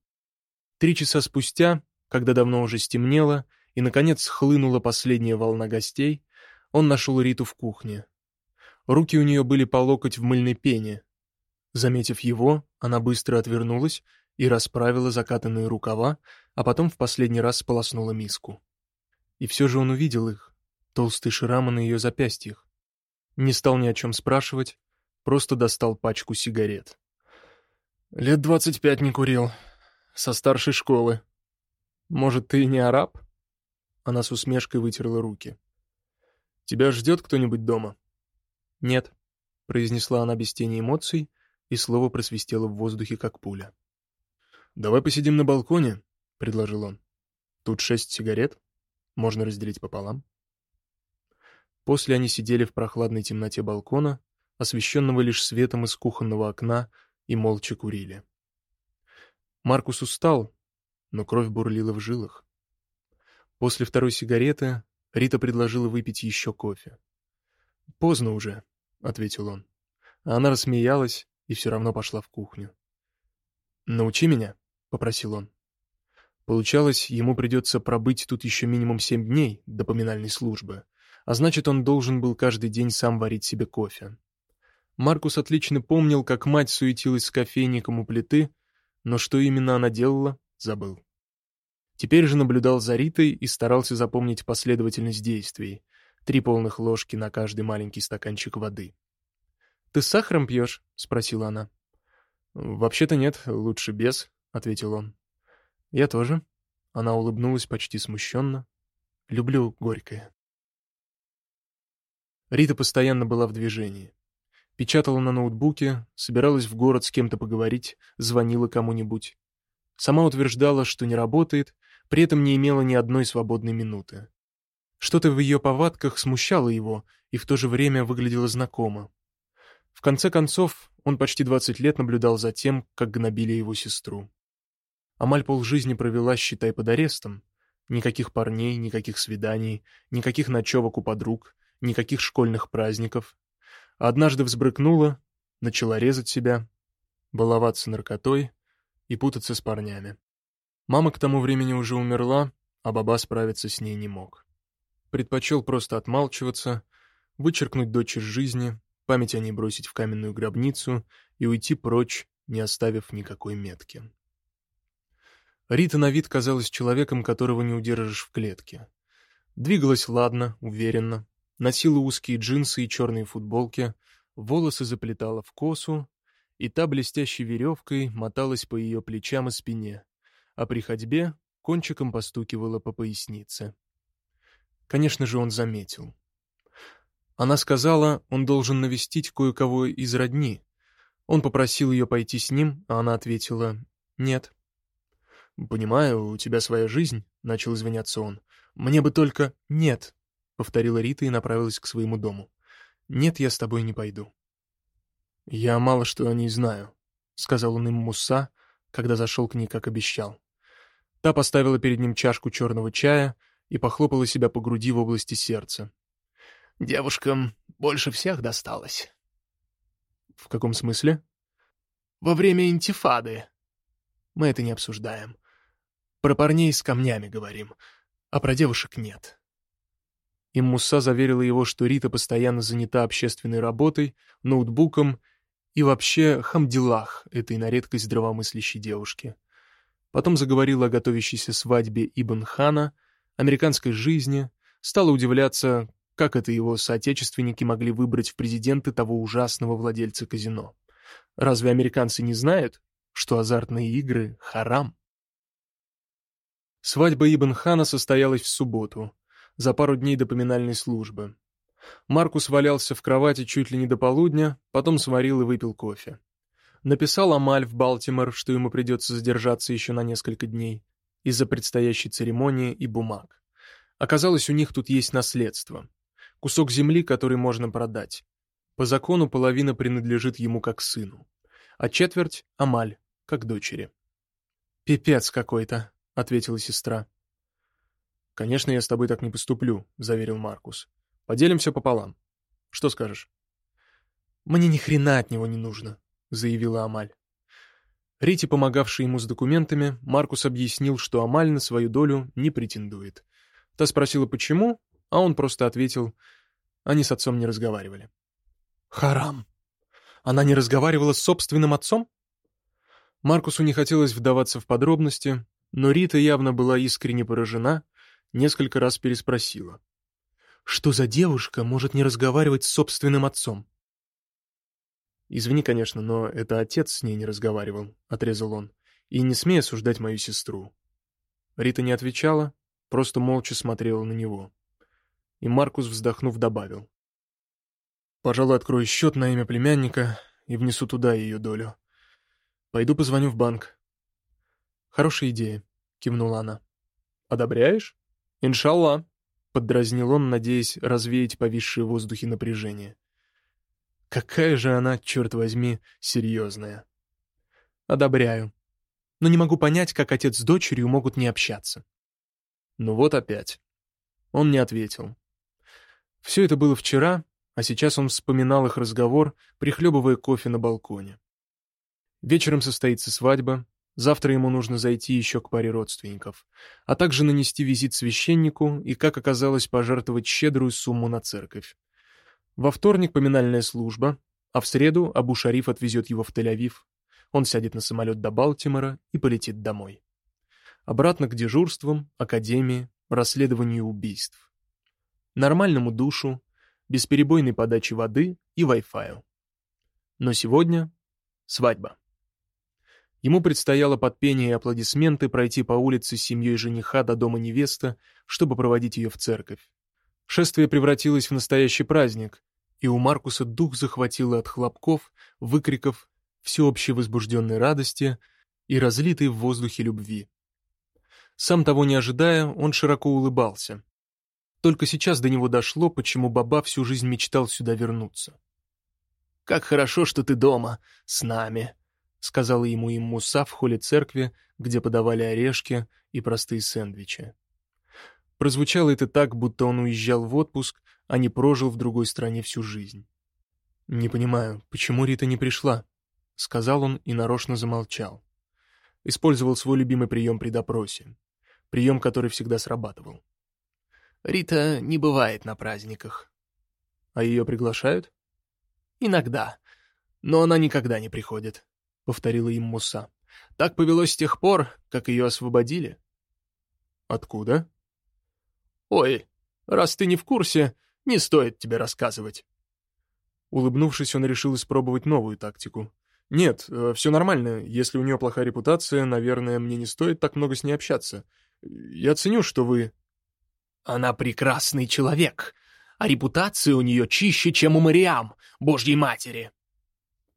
Три часа спустя когда давно уже стемнело, и, наконец, схлынула последняя волна гостей, он нашел Риту в кухне. Руки у нее были по локоть в мыльной пене. Заметив его, она быстро отвернулась и расправила закатанные рукава, а потом в последний раз сполоснула миску. И все же он увидел их, толстые шрамы на ее запястьях. Не стал ни о чем спрашивать, просто достал пачку сигарет. «Лет двадцать пять не курил. Со старшей школы», может, ты не араб?» Она с усмешкой вытерла руки. «Тебя ждет кто-нибудь дома?» «Нет», — произнесла она без тени эмоций, и слово просвистело в воздухе, как пуля. «Давай посидим на балконе», — предложил он. «Тут шесть сигарет. Можно разделить пополам». После они сидели в прохладной темноте балкона, освещенного лишь светом из кухонного окна, и молча курили. Маркус устал, но кровь бурлила в жилах. После второй сигареты Рита предложила выпить еще кофе. «Поздно уже», — ответил он. Она рассмеялась и все равно пошла в кухню. «Научи меня», — попросил он. Получалось, ему придется пробыть тут еще минимум семь дней до поминальной службы, а значит, он должен был каждый день сам варить себе кофе. Маркус отлично помнил, как мать суетилась с кофейником у плиты, но что именно она делала, забыл. Теперь же наблюдал за Ритой и старался запомнить последовательность действий. Три полных ложки на каждый маленький стаканчик воды. «Ты с сахаром пьешь?» — спросила она. «Вообще-то нет, лучше без», — ответил он. «Я тоже». Она улыбнулась почти смущенно. «Люблю горькое». Рита постоянно была в движении. Печатала на ноутбуке, собиралась в город с кем-то поговорить, звонила кому-нибудь. Сама утверждала, что не работает, при этом не имела ни одной свободной минуты. Что-то в ее повадках смущало его и в то же время выглядело знакомо. В конце концов, он почти 20 лет наблюдал за тем, как гнобили его сестру. Амаль полжизни провела, считай, под арестом. Никаких парней, никаких свиданий, никаких ночевок у подруг, никаких школьных праздников. Однажды взбрыкнула, начала резать себя, баловаться наркотой, и путаться с парнями. Мама к тому времени уже умерла, а баба справиться с ней не мог. Предпочел просто отмалчиваться, вычеркнуть дочь из жизни, память о ней бросить в каменную гробницу и уйти прочь, не оставив никакой метки. Рита на вид казалась человеком, которого не удержишь в клетке. Двигалась ладно, уверенно, носила узкие джинсы и черные футболки, волосы заплетала в косу, и та блестящей веревкой моталась по ее плечам и спине, а при ходьбе кончиком постукивала по пояснице. Конечно же, он заметил. Она сказала, он должен навестить кое-кого из родни. Он попросил ее пойти с ним, а она ответила «нет». «Понимаю, у тебя своя жизнь», — начал извиняться он. «Мне бы только...» «Нет», — повторила Рита и направилась к своему дому. «Нет, я с тобой не пойду». «Я мало что о ней знаю», — сказал он им Муса, когда зашел к ней, как обещал. Та поставила перед ним чашку черного чая и похлопала себя по груди в области сердца. «Девушкам больше всех досталось». «В каком смысле?» «Во время интифады. Мы это не обсуждаем. Про парней с камнями говорим, а про девушек нет». И Муса заверила его, что Рита постоянно занята общественной работой, ноутбуком и вообще хамдилах этой на редкость здравомыслящей девушки. Потом заговорила о готовящейся свадьбе Ибн Хана, американской жизни, стала удивляться, как это его соотечественники могли выбрать в президенты того ужасного владельца казино. Разве американцы не знают, что азартные игры — харам? Свадьба Ибн Хана состоялась в субботу, за пару дней до поминальной службы. Маркус валялся в кровати чуть ли не до полудня, потом сварил и выпил кофе. Написал Амаль в Балтимор, что ему придется задержаться еще на несколько дней из-за предстоящей церемонии и бумаг. Оказалось, у них тут есть наследство. Кусок земли, который можно продать. По закону половина принадлежит ему как сыну, а четверть — Амаль, как дочери. «Пипец какой-то», — ответила сестра. «Конечно, я с тобой так не поступлю», — заверил Маркус. «Поделимся пополам. Что скажешь?» «Мне ни хрена от него не нужно», — заявила Амаль. Рите, помогавшей ему с документами, Маркус объяснил, что Амаль на свою долю не претендует. Та спросила, почему, а он просто ответил, они с отцом не разговаривали. «Харам! Она не разговаривала с собственным отцом?» Маркусу не хотелось вдаваться в подробности, но Рита явно была искренне поражена, несколько раз переспросила. «Что за девушка может не разговаривать с собственным отцом?» «Извини, конечно, но это отец с ней не разговаривал», — отрезал он. «И не смей осуждать мою сестру». Рита не отвечала, просто молча смотрела на него. И Маркус, вздохнув, добавил. «Пожалуй, открою счет на имя племянника и внесу туда ее долю. Пойду позвоню в банк». «Хорошая идея», — кивнула она. «Одобряешь?» «Иншалла», — поддразнил он, надеясь развеять повисшее в воздухе напряжение. Какая же она, черт возьми, серьезная. Одобряю. Но не могу понять, как отец с дочерью могут не общаться. Ну вот опять. Он не ответил. Все это было вчера, а сейчас он вспоминал их разговор, прихлебывая кофе на балконе. Вечером состоится свадьба, завтра ему нужно зайти еще к паре родственников, а также нанести визит священнику и, как оказалось, пожертвовать щедрую сумму на церковь. Во вторник поминальная служба, а в среду Абу-Шариф отвезет его в Тель-Авив. Он сядет на самолет до Балтимора и полетит домой. Обратно к дежурствам, академии, расследованию убийств. Нормальному душу, бесперебойной подаче воды и Wi-Fi. Но сегодня свадьба. Ему предстояло под пение и аплодисменты пройти по улице с семьей жениха до дома невесты, чтобы проводить ее в церковь. Шествие превратилось в настоящий праздник, и у Маркуса дух захватило от хлопков, выкриков, всеобщей возбужденной радости и разлитой в воздухе любви. Сам того не ожидая, он широко улыбался. Только сейчас до него дошло, почему Баба всю жизнь мечтал сюда вернуться. «Как хорошо, что ты дома, с нами», — сказала ему им Муса в холле церкви, где подавали орешки и простые сэндвичи. Прозвучало это так, будто он уезжал в отпуск, а не прожил в другой стране всю жизнь. «Не понимаю, почему Рита не пришла?» — сказал он и нарочно замолчал. Использовал свой любимый прием при допросе. Прием, который всегда срабатывал. «Рита не бывает на праздниках». «А ее приглашают?» «Иногда. Но она никогда не приходит», — повторила им Муса. «Так повелось с тех пор, как ее освободили». «Откуда?» «Ой, раз ты не в курсе, не стоит тебе рассказывать». Улыбнувшись, он решил испробовать новую тактику. «Нет, э, все нормально. Если у нее плохая репутация, наверное, мне не стоит так много с ней общаться. Я ценю, что вы...» «Она прекрасный человек, а репутация у нее чище, чем у Мариам, Божьей Матери».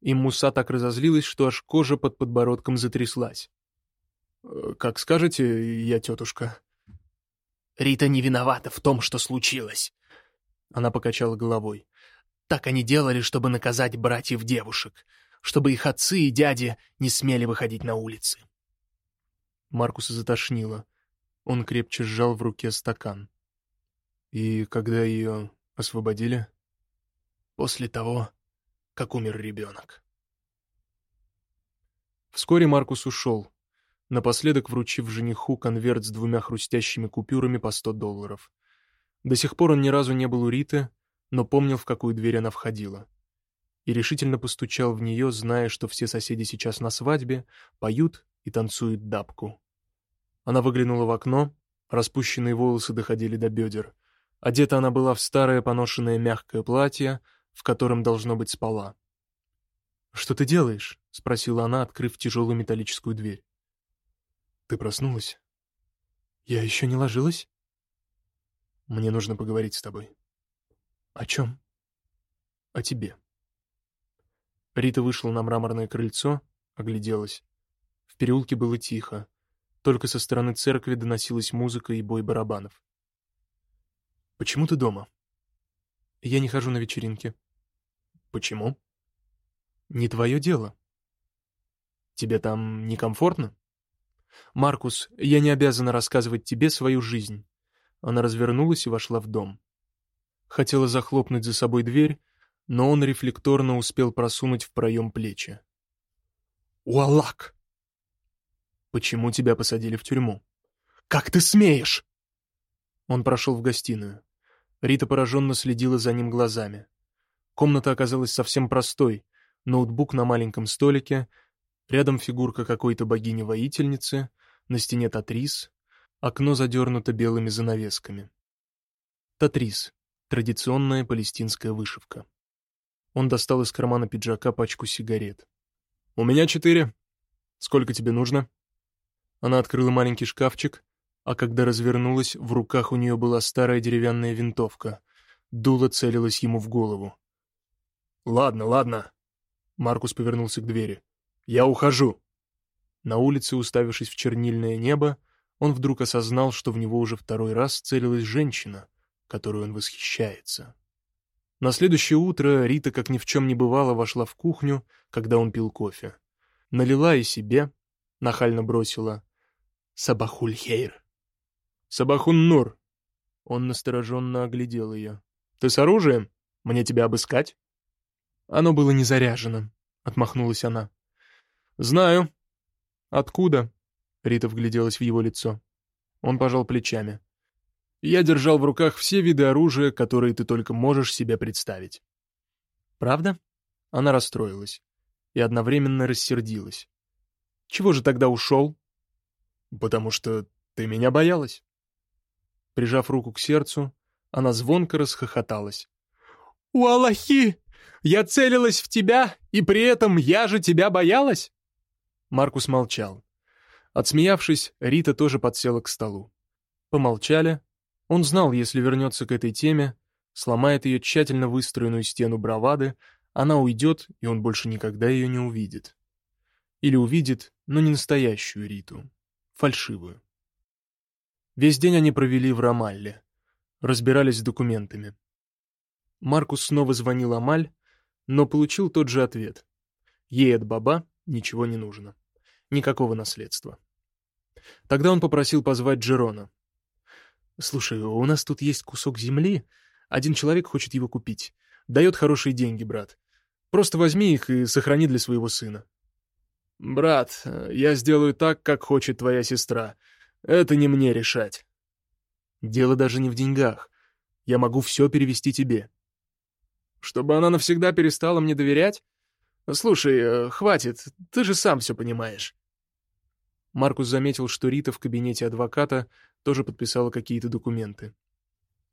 И Муса так разозлилась, что аж кожа под подбородком затряслась. «Э, «Как скажете, я тетушка», Рита не виновата в том, что случилось. Она покачала головой. Так они делали, чтобы наказать братьев-девушек, чтобы их отцы и дяди не смели выходить на улицы. Маркуса затошнило. Он крепче сжал в руке стакан. И когда ее освободили? После того, как умер ребенок. Вскоре Маркус ушел, напоследок вручив жениху конверт с двумя хрустящими купюрами по сто долларов. До сих пор он ни разу не был у Риты, но помнил, в какую дверь она входила. И решительно постучал в нее, зная, что все соседи сейчас на свадьбе, поют и танцуют дабку. Она выглянула в окно, распущенные волосы доходили до бедер. Одета она была в старое поношенное мягкое платье, в котором, должно быть, спала. «Что ты делаешь?» — спросила она, открыв тяжелую металлическую дверь. Ты проснулась? Я еще не ложилась? Мне нужно поговорить с тобой. О чем? О тебе. Рита вышла на мраморное крыльцо, огляделась. В переулке было тихо. Только со стороны церкви доносилась музыка и бой барабанов. «Почему ты дома?» «Я не хожу на вечеринки». «Почему?» «Не твое дело». «Тебе там некомфортно?» «Маркус, я не обязана рассказывать тебе свою жизнь». Она развернулась и вошла в дом. Хотела захлопнуть за собой дверь, но он рефлекторно успел просунуть в проем плечи. «Уалак!» «Почему тебя посадили в тюрьму?» «Как ты смеешь?» Он прошел в гостиную. Рита пораженно следила за ним глазами. Комната оказалась совсем простой. Ноутбук на маленьком столике, рядом фигурка какой-то богини-воительницы, на стене татрис, окно задернуто белыми занавесками. Татрис — традиционная палестинская вышивка. Он достал из кармана пиджака пачку сигарет. «У меня четыре. Сколько тебе нужно?» Она открыла маленький шкафчик, а когда развернулась, в руках у нее была старая деревянная винтовка. Дуло целилось ему в голову. «Ладно, ладно». Маркус повернулся к двери. «Я ухожу». На улице, уставившись в чернильное небо, он вдруг осознал, что в него уже второй раз целилась женщина, которую он восхищается. На следующее утро Рита, как ни в чем не бывало, вошла в кухню, когда он пил кофе. Налила и себе, нахально бросила «Сабахуль-хейр». «Сабахун-нур». Он настороженно оглядел ее. «Ты с оружием? Мне тебя обыскать?» «Оно было не заряжено», — отмахнулась она. «Знаю». «Откуда?» — Рита вгляделась в его лицо. Он пожал плечами. Я держал в руках все виды оружия, которые ты только можешь себе представить. Правда? Она расстроилась и одновременно рассердилась. Чего же тогда ушел? Потому что ты меня боялась. Прижав руку к сердцу, она звонко расхохоталась. «У Аллахи! Я целилась в тебя, и при этом я же тебя боялась?» Маркус молчал. Отсмеявшись, Рита тоже подсела к столу. Помолчали, он знал, если вернется к этой теме, сломает ее тщательно выстроенную стену бравады, она уйдет, и он больше никогда ее не увидит. Или увидит, но не настоящую Риту, фальшивую. Весь день они провели в Рамалле, разбирались с документами. Маркус снова звонил Амаль, но получил тот же ответ. Ей от баба ничего не нужно. Никакого наследства. Тогда он попросил позвать Джерона, «Слушай, у нас тут есть кусок земли. Один человек хочет его купить. Дает хорошие деньги, брат. Просто возьми их и сохрани для своего сына». «Брат, я сделаю так, как хочет твоя сестра. Это не мне решать». «Дело даже не в деньгах. Я могу все перевести тебе». «Чтобы она навсегда перестала мне доверять? Слушай, э, хватит, ты же сам все понимаешь». Маркус заметил, что Рита в кабинете адвоката тоже подписала какие-то документы.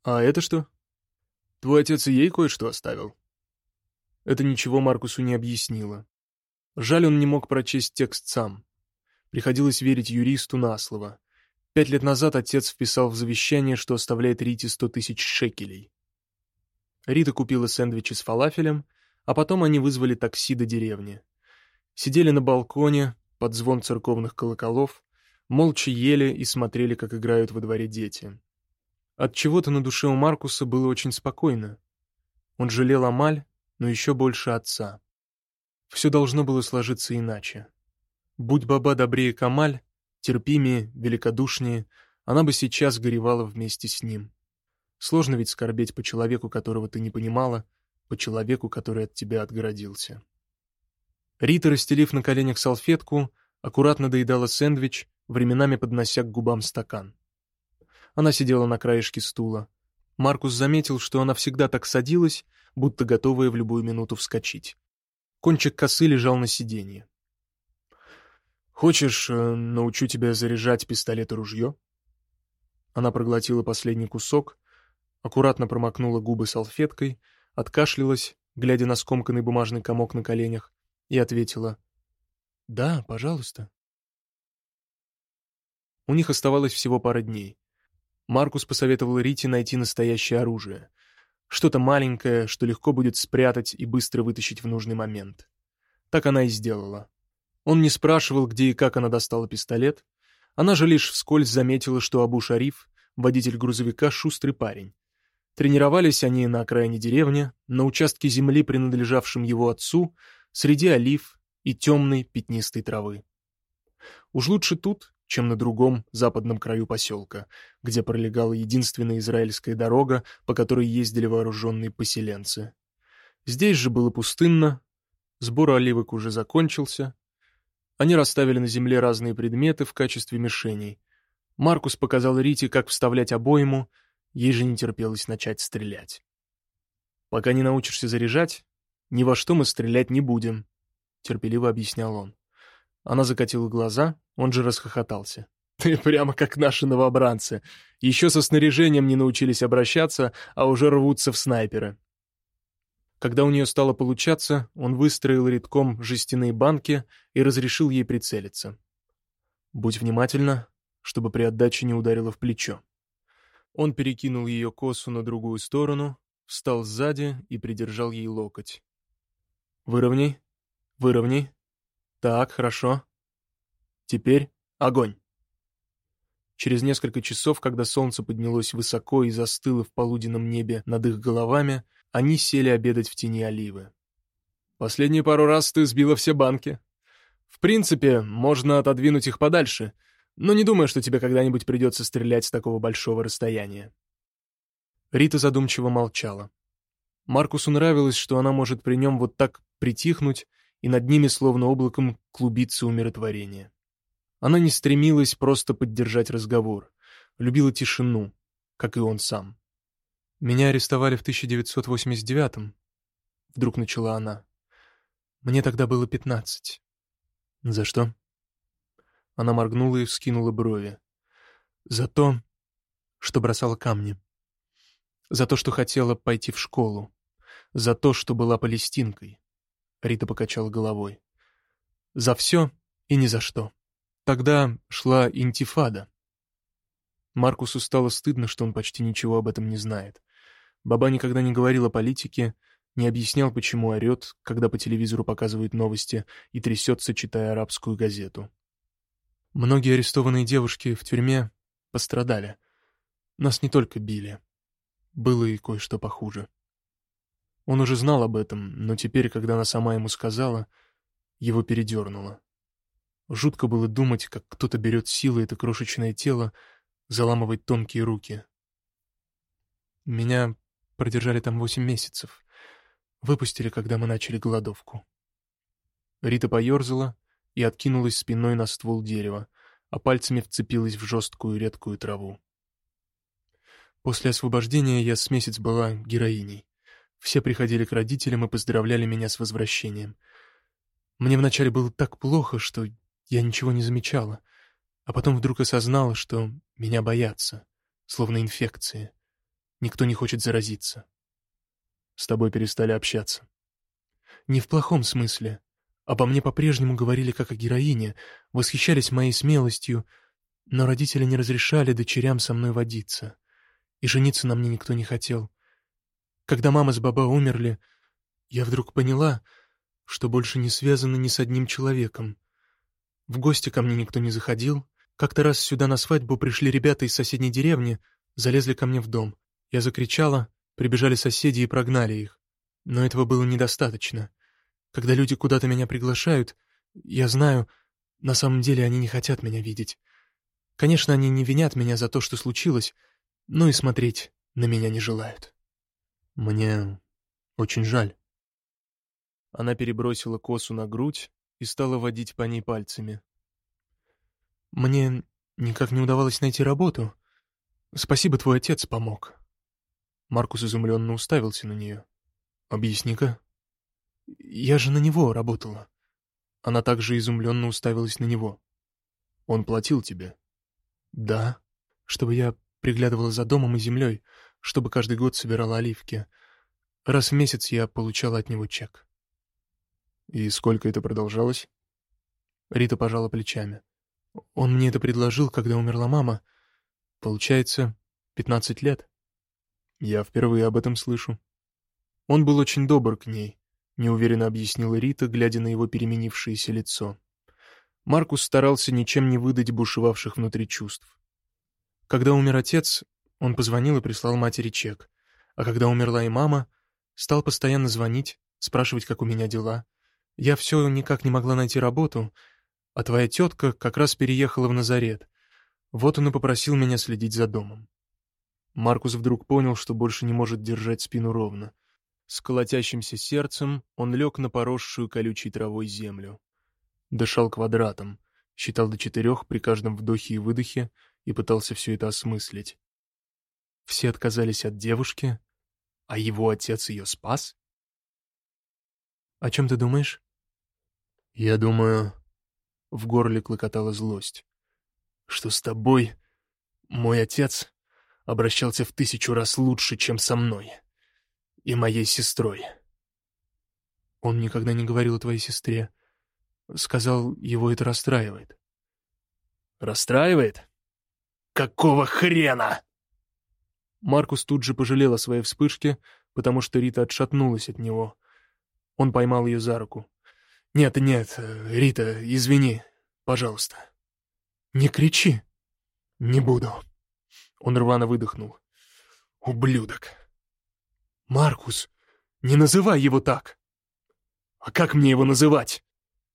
«А это что?» «Твой отец и ей кое-что оставил». Это ничего Маркусу не объяснило. Жаль, он не мог прочесть текст сам. Приходилось верить юристу на слово. Пять лет назад отец вписал в завещание, что оставляет Рите сто тысяч шекелей. Рита купила сэндвичи с фалафелем, а потом они вызвали такси до деревни. Сидели на балконе, под звон церковных колоколов, молча ели и смотрели, как играют во дворе дети. От чего-то на душе у Маркуса было очень спокойно. Он жалел Амаль, но еще больше отца. Все должно было сложиться иначе. Будь баба добрее Камаль, терпимее, великодушнее, она бы сейчас горевала вместе с ним. Сложно ведь скорбеть по человеку, которого ты не понимала, по человеку, который от тебя отгородился. Рита, расстелив на коленях салфетку, аккуратно доедала сэндвич, временами поднося к губам стакан. Она сидела на краешке стула. Маркус заметил, что она всегда так садилась, будто готовая в любую минуту вскочить. Кончик косы лежал на сиденье. «Хочешь, э, научу тебя заряжать пистолет и ружье?» Она проглотила последний кусок, аккуратно промокнула губы салфеткой, откашлялась, глядя на скомканный бумажный комок на коленях, и ответила «Да, пожалуйста». У них оставалось всего пара дней. Маркус посоветовал Рите найти настоящее оружие. Что-то маленькое, что легко будет спрятать и быстро вытащить в нужный момент. Так она и сделала. Он не спрашивал, где и как она достала пистолет. Она же лишь вскользь заметила, что Абу Шариф, водитель грузовика, шустрый парень. Тренировались они на окраине деревни, на участке земли, принадлежавшем его отцу, среди олив и темной пятнистой травы. Уж лучше тут, чем на другом западном краю поселка, где пролегала единственная израильская дорога, по которой ездили вооруженные поселенцы. Здесь же было пустынно, сбор оливок уже закончился. Они расставили на земле разные предметы в качестве мишеней. Маркус показал Рите, как вставлять обойму, ей же не терпелось начать стрелять. «Пока не научишься заряжать, ни во что мы стрелять не будем», — терпеливо объяснял он. Она закатила глаза, он же расхохотался. «Ты прямо как наши новобранцы. Еще со снаряжением не научились обращаться, а уже рвутся в снайперы». Когда у нее стало получаться, он выстроил редком жестяные банки и разрешил ей прицелиться. «Будь внимательна, чтобы при отдаче не ударило в плечо». Он перекинул ее косу на другую сторону, встал сзади и придержал ей локоть. «Выровняй, выровняй. Так, хорошо. Теперь огонь!» Через несколько часов, когда солнце поднялось высоко и застыло в полуденном небе над их головами, они сели обедать в тени оливы. «Последние пару раз ты сбила все банки. В принципе, можно отодвинуть их подальше, но не думаю, что тебе когда-нибудь придется стрелять с такого большого расстояния». Рита задумчиво молчала. Маркусу нравилось, что она может при нем вот так притихнуть, и над ними словно облаком клубиться умиротворение. Она не стремилась просто поддержать разговор, любила тишину, как и он сам. «Меня арестовали в 1989-м», — вдруг начала она. «Мне тогда было пятнадцать». «За что?» Она моргнула и вскинула брови. «За то, что бросала камни. За то, что хотела пойти в школу. За то, что была палестинкой». Рита покачала головой. «За все и ни за что». Тогда шла интифада. Маркусу стало стыдно, что он почти ничего об этом не знает. Баба никогда не говорил о политике, не объяснял, почему орет, когда по телевизору показывают новости, и трясется, читая арабскую газету. Многие арестованные девушки в тюрьме пострадали. Нас не только били. Было и кое-что похуже. Он уже знал об этом, но теперь, когда она сама ему сказала, его передернуло. Жутко было думать, как кто-то берет силой это крошечное тело, заламывает тонкие руки. Меня продержали там восемь месяцев. Выпустили, когда мы начали голодовку. Рита поерзала и откинулась спиной на ствол дерева, а пальцами вцепилась в жесткую редкую траву. После освобождения я с месяц была героиней. Все приходили к родителям и поздравляли меня с возвращением. Мне вначале было так плохо, что я ничего не замечала, а потом вдруг осознала, что меня боятся, словно инфекции. Никто не хочет заразиться. С тобой перестали общаться. Не в плохом смысле. Обо мне по-прежнему говорили как о героине, восхищались моей смелостью, но родители не разрешали дочерям со мной водиться. И жениться на мне никто не хотел. Когда мама с баба умерли, я вдруг поняла, что больше не связана ни с одним человеком. В гости ко мне никто не заходил. Как-то раз сюда на свадьбу пришли ребята из соседней деревни, залезли ко мне в дом. Я закричала, прибежали соседи и прогнали их. Но этого было недостаточно. Когда люди куда-то меня приглашают, я знаю, на самом деле они не хотят меня видеть. Конечно, они не винят меня за то, что случилось, но и смотреть на меня не желают. Мне очень жаль. Она перебросила косу на грудь, и стала водить по ней пальцами. «Мне никак не удавалось найти работу. Спасибо, твой отец помог». Маркус изумленно уставился на нее. «Объясни-ка». «Я же на него работала». Она также изумленно уставилась на него. «Он платил тебе?» «Да, чтобы я приглядывала за домом и землей, чтобы каждый год собирала оливки. Раз в месяц я получала от него чек». «И сколько это продолжалось?» Рита пожала плечами. «Он мне это предложил, когда умерла мама. Получается, пятнадцать лет». Я впервые об этом слышу. Он был очень добр к ней, неуверенно объяснила Рита, глядя на его переменившееся лицо. Маркус старался ничем не выдать бушевавших внутри чувств. Когда умер отец, он позвонил и прислал матери чек. А когда умерла и мама, стал постоянно звонить, спрашивать, как у меня дела. Я все никак не могла найти работу, а твоя тетка как раз переехала в Назарет. Вот он и попросил меня следить за домом. Маркус вдруг понял, что больше не может держать спину ровно. С колотящимся сердцем он лег на поросшую колючей травой землю. Дышал квадратом, считал до четырех при каждом вдохе и выдохе и пытался все это осмыслить. Все отказались от девушки, а его отец ее спас? «О чем ты думаешь?» «Я думаю...» В горле клокотала злость. «Что с тобой, мой отец, обращался в тысячу раз лучше, чем со мной и моей сестрой». «Он никогда не говорил о твоей сестре. Сказал, его это расстраивает». «Расстраивает? Какого хрена?» Маркус тут же пожалел о своей вспышке, потому что Рита отшатнулась от него. Он поймал ее за руку. «Нет, нет, Рита, извини, пожалуйста». «Не кричи». «Не буду». Он рвано выдохнул. «Ублюдок». «Маркус, не называй его так». «А как мне его называть?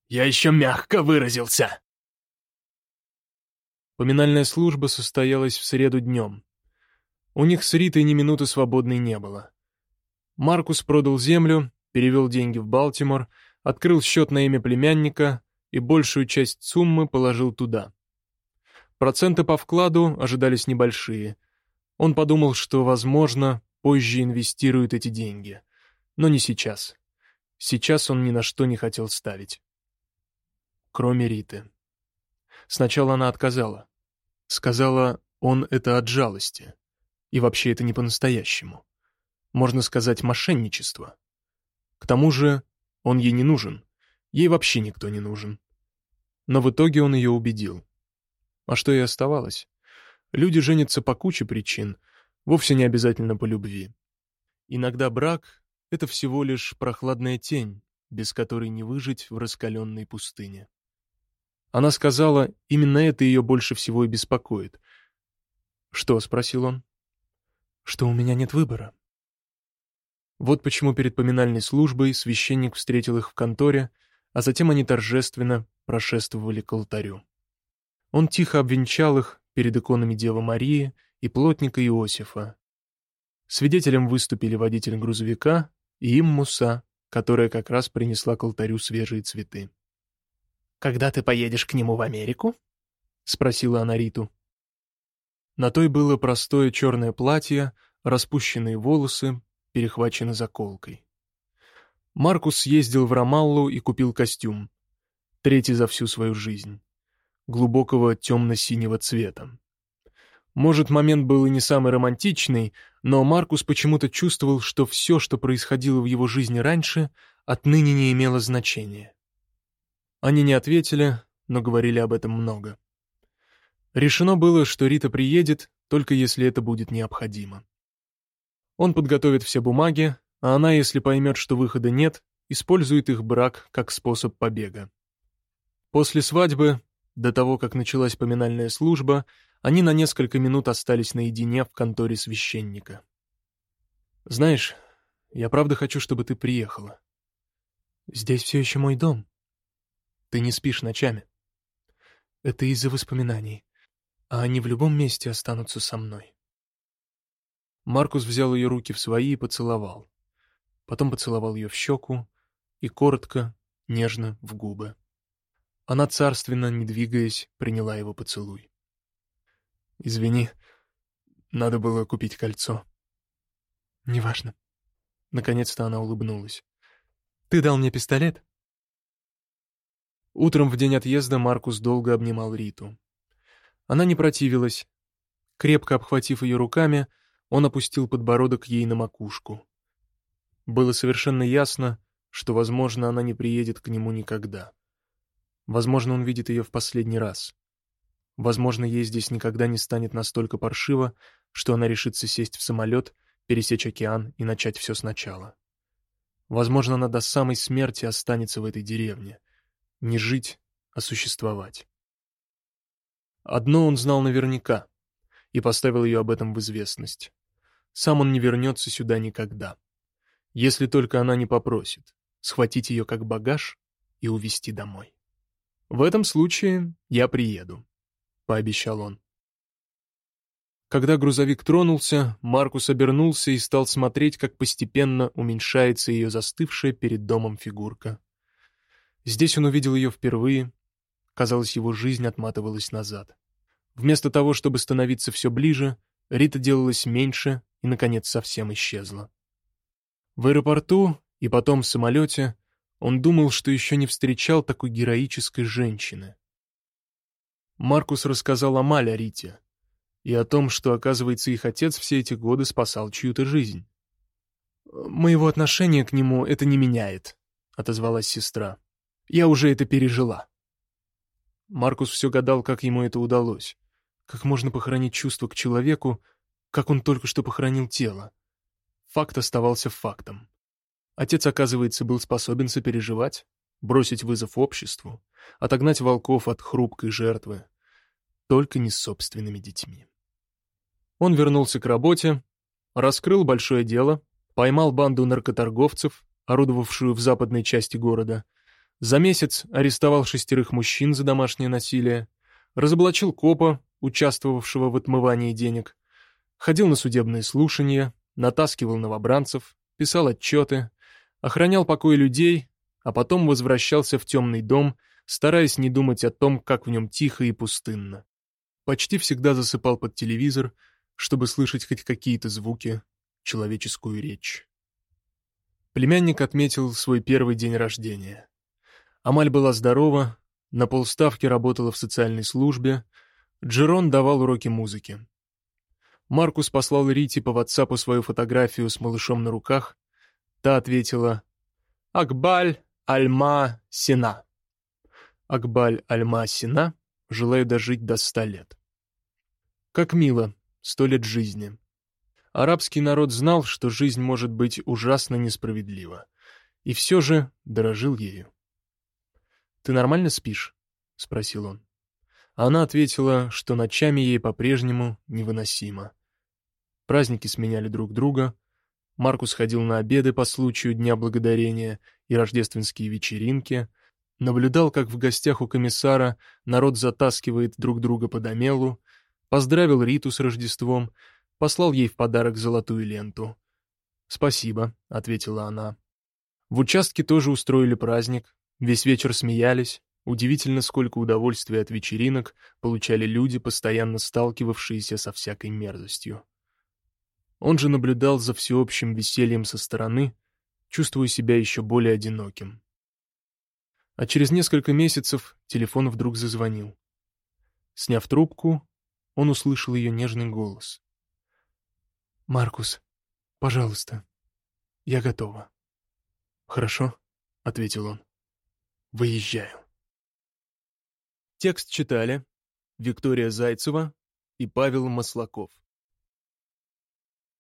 Я еще мягко выразился». Поминальная служба состоялась в среду днем. У них с Ритой ни минуты свободной не было. Маркус продал землю, перевел деньги в Балтимор, открыл счет на имя племянника и большую часть суммы положил туда. Проценты по вкладу ожидались небольшие. Он подумал, что, возможно, позже инвестирует эти деньги. Но не сейчас. Сейчас он ни на что не хотел ставить. Кроме Риты. Сначала она отказала. Сказала, он это от жалости. И вообще это не по-настоящему. Можно сказать, мошенничество. К тому же он ей не нужен. Ей вообще никто не нужен. Но в итоге он ее убедил. А что и оставалось? Люди женятся по куче причин, вовсе не обязательно по любви. Иногда брак — это всего лишь прохладная тень, без которой не выжить в раскаленной пустыне. Она сказала, именно это ее больше всего и беспокоит. «Что?» — спросил он что у меня нет выбора. Вот почему перед поминальной службой священник встретил их в конторе, а затем они торжественно прошествовали к алтарю. Он тихо обвенчал их перед иконами Девы Марии и плотника Иосифа. Свидетелем выступили водитель грузовика и им Муса, которая как раз принесла к алтарю свежие цветы. «Когда ты поедешь к нему в Америку?» — спросила она Риту. На той было простое черное платье, распущенные волосы, перехвачены заколкой. Маркус ездил в Рамаллу и купил костюм. Третий за всю свою жизнь. Глубокого темно-синего цвета. Может, момент был и не самый романтичный, но Маркус почему-то чувствовал, что все, что происходило в его жизни раньше, отныне не имело значения. Они не ответили, но говорили об этом много. Решено было, что Рита приедет, только если это будет необходимо. Он подготовит все бумаги, а она, если поймет, что выхода нет, использует их брак как способ побега. После свадьбы, до того, как началась поминальная служба, они на несколько минут остались наедине в конторе священника. «Знаешь, я правда хочу, чтобы ты приехала. Здесь все еще мой дом. Ты не спишь ночами. Это из-за воспоминаний а они в любом месте останутся со мной. Маркус взял ее руки в свои и поцеловал. Потом поцеловал ее в щеку и коротко, нежно в губы. Она царственно, не двигаясь, приняла его поцелуй. «Извини, надо было купить кольцо». «Неважно». Наконец-то она улыбнулась. «Ты дал мне пистолет?» Утром в день отъезда Маркус долго обнимал Риту. Она не противилась. Крепко обхватив ее руками, он опустил подбородок ей на макушку. Было совершенно ясно, что, возможно, она не приедет к нему никогда. Возможно, он видит ее в последний раз. Возможно, ей здесь никогда не станет настолько паршиво, что она решится сесть в самолет пересечь океан и начать все сначала. Возможно, она до самой смерти останется в этой деревне. Не жить, а существовать. Одно он знал наверняка и поставил ее об этом в известность. Сам он не вернется сюда никогда. Если только она не попросит, схватить ее как багаж и увезти домой. «В этом случае я приеду», — пообещал он. Когда грузовик тронулся, Маркус обернулся и стал смотреть, как постепенно уменьшается ее застывшая перед домом фигурка. Здесь он увидел ее впервые. Казалось, его жизнь отматывалась назад. Вместо того, чтобы становиться все ближе, Рита делалась меньше и, наконец, совсем исчезла. В аэропорту и потом в самолете он думал, что еще не встречал такой героической женщины. Маркус рассказал о Мале Рите, и о том, что, оказывается, их отец все эти годы спасал чью-то жизнь. «Моего отношения к нему это не меняет», — отозвалась сестра. «Я уже это пережила». Маркус все гадал, как ему это удалось. Как можно похоронить чувство к человеку, как он только что похоронил тело? Факт оставался фактом. Отец, оказывается, был способен сопереживать, бросить вызов обществу, отогнать волков от хрупкой жертвы, только не с собственными детьми. Он вернулся к работе, раскрыл большое дело, поймал банду наркоторговцев, орудовавшую в западной части города, за месяц арестовал шестерых мужчин за домашнее насилие, разоблачил копа, участвовавшего в отмывании денег, ходил на судебные слушания, натаскивал новобранцев, писал отчеты, охранял покой людей, а потом возвращался в темный дом, стараясь не думать о том, как в нем тихо и пустынно. Почти всегда засыпал под телевизор, чтобы слышать хоть какие-то звуки, человеческую речь. Племянник отметил свой первый день рождения. Амаль была здорова, на полставки работала в социальной службе, Джерон давал уроки музыки. Маркус послал Рите по ватсапу свою фотографию с малышом на руках. Та ответила «Акбаль Альма Сина». Акбаль Альма Сина желаю дожить до ста лет. Как мило, сто лет жизни. Арабский народ знал, что жизнь может быть ужасно несправедлива, и все же дорожил ею. «Ты нормально спишь?» — спросил он. Она ответила, что ночами ей по-прежнему невыносимо. Праздники сменяли друг друга. Маркус ходил на обеды по случаю Дня Благодарения и рождественские вечеринки, наблюдал, как в гостях у комиссара народ затаскивает друг друга по домелу, поздравил Риту с Рождеством, послал ей в подарок золотую ленту. «Спасибо», — ответила она. В участке тоже устроили праздник, весь вечер смеялись. Удивительно, сколько удовольствия от вечеринок получали люди, постоянно сталкивавшиеся со всякой мерзостью. Он же наблюдал за всеобщим весельем со стороны, чувствуя себя еще более одиноким. А через несколько месяцев телефон вдруг зазвонил. Сняв трубку, он услышал ее нежный голос. «Маркус, пожалуйста, я готова». «Хорошо», — ответил он. «Выезжаю». Текст читали Виктория Зайцева и Павел Маслаков.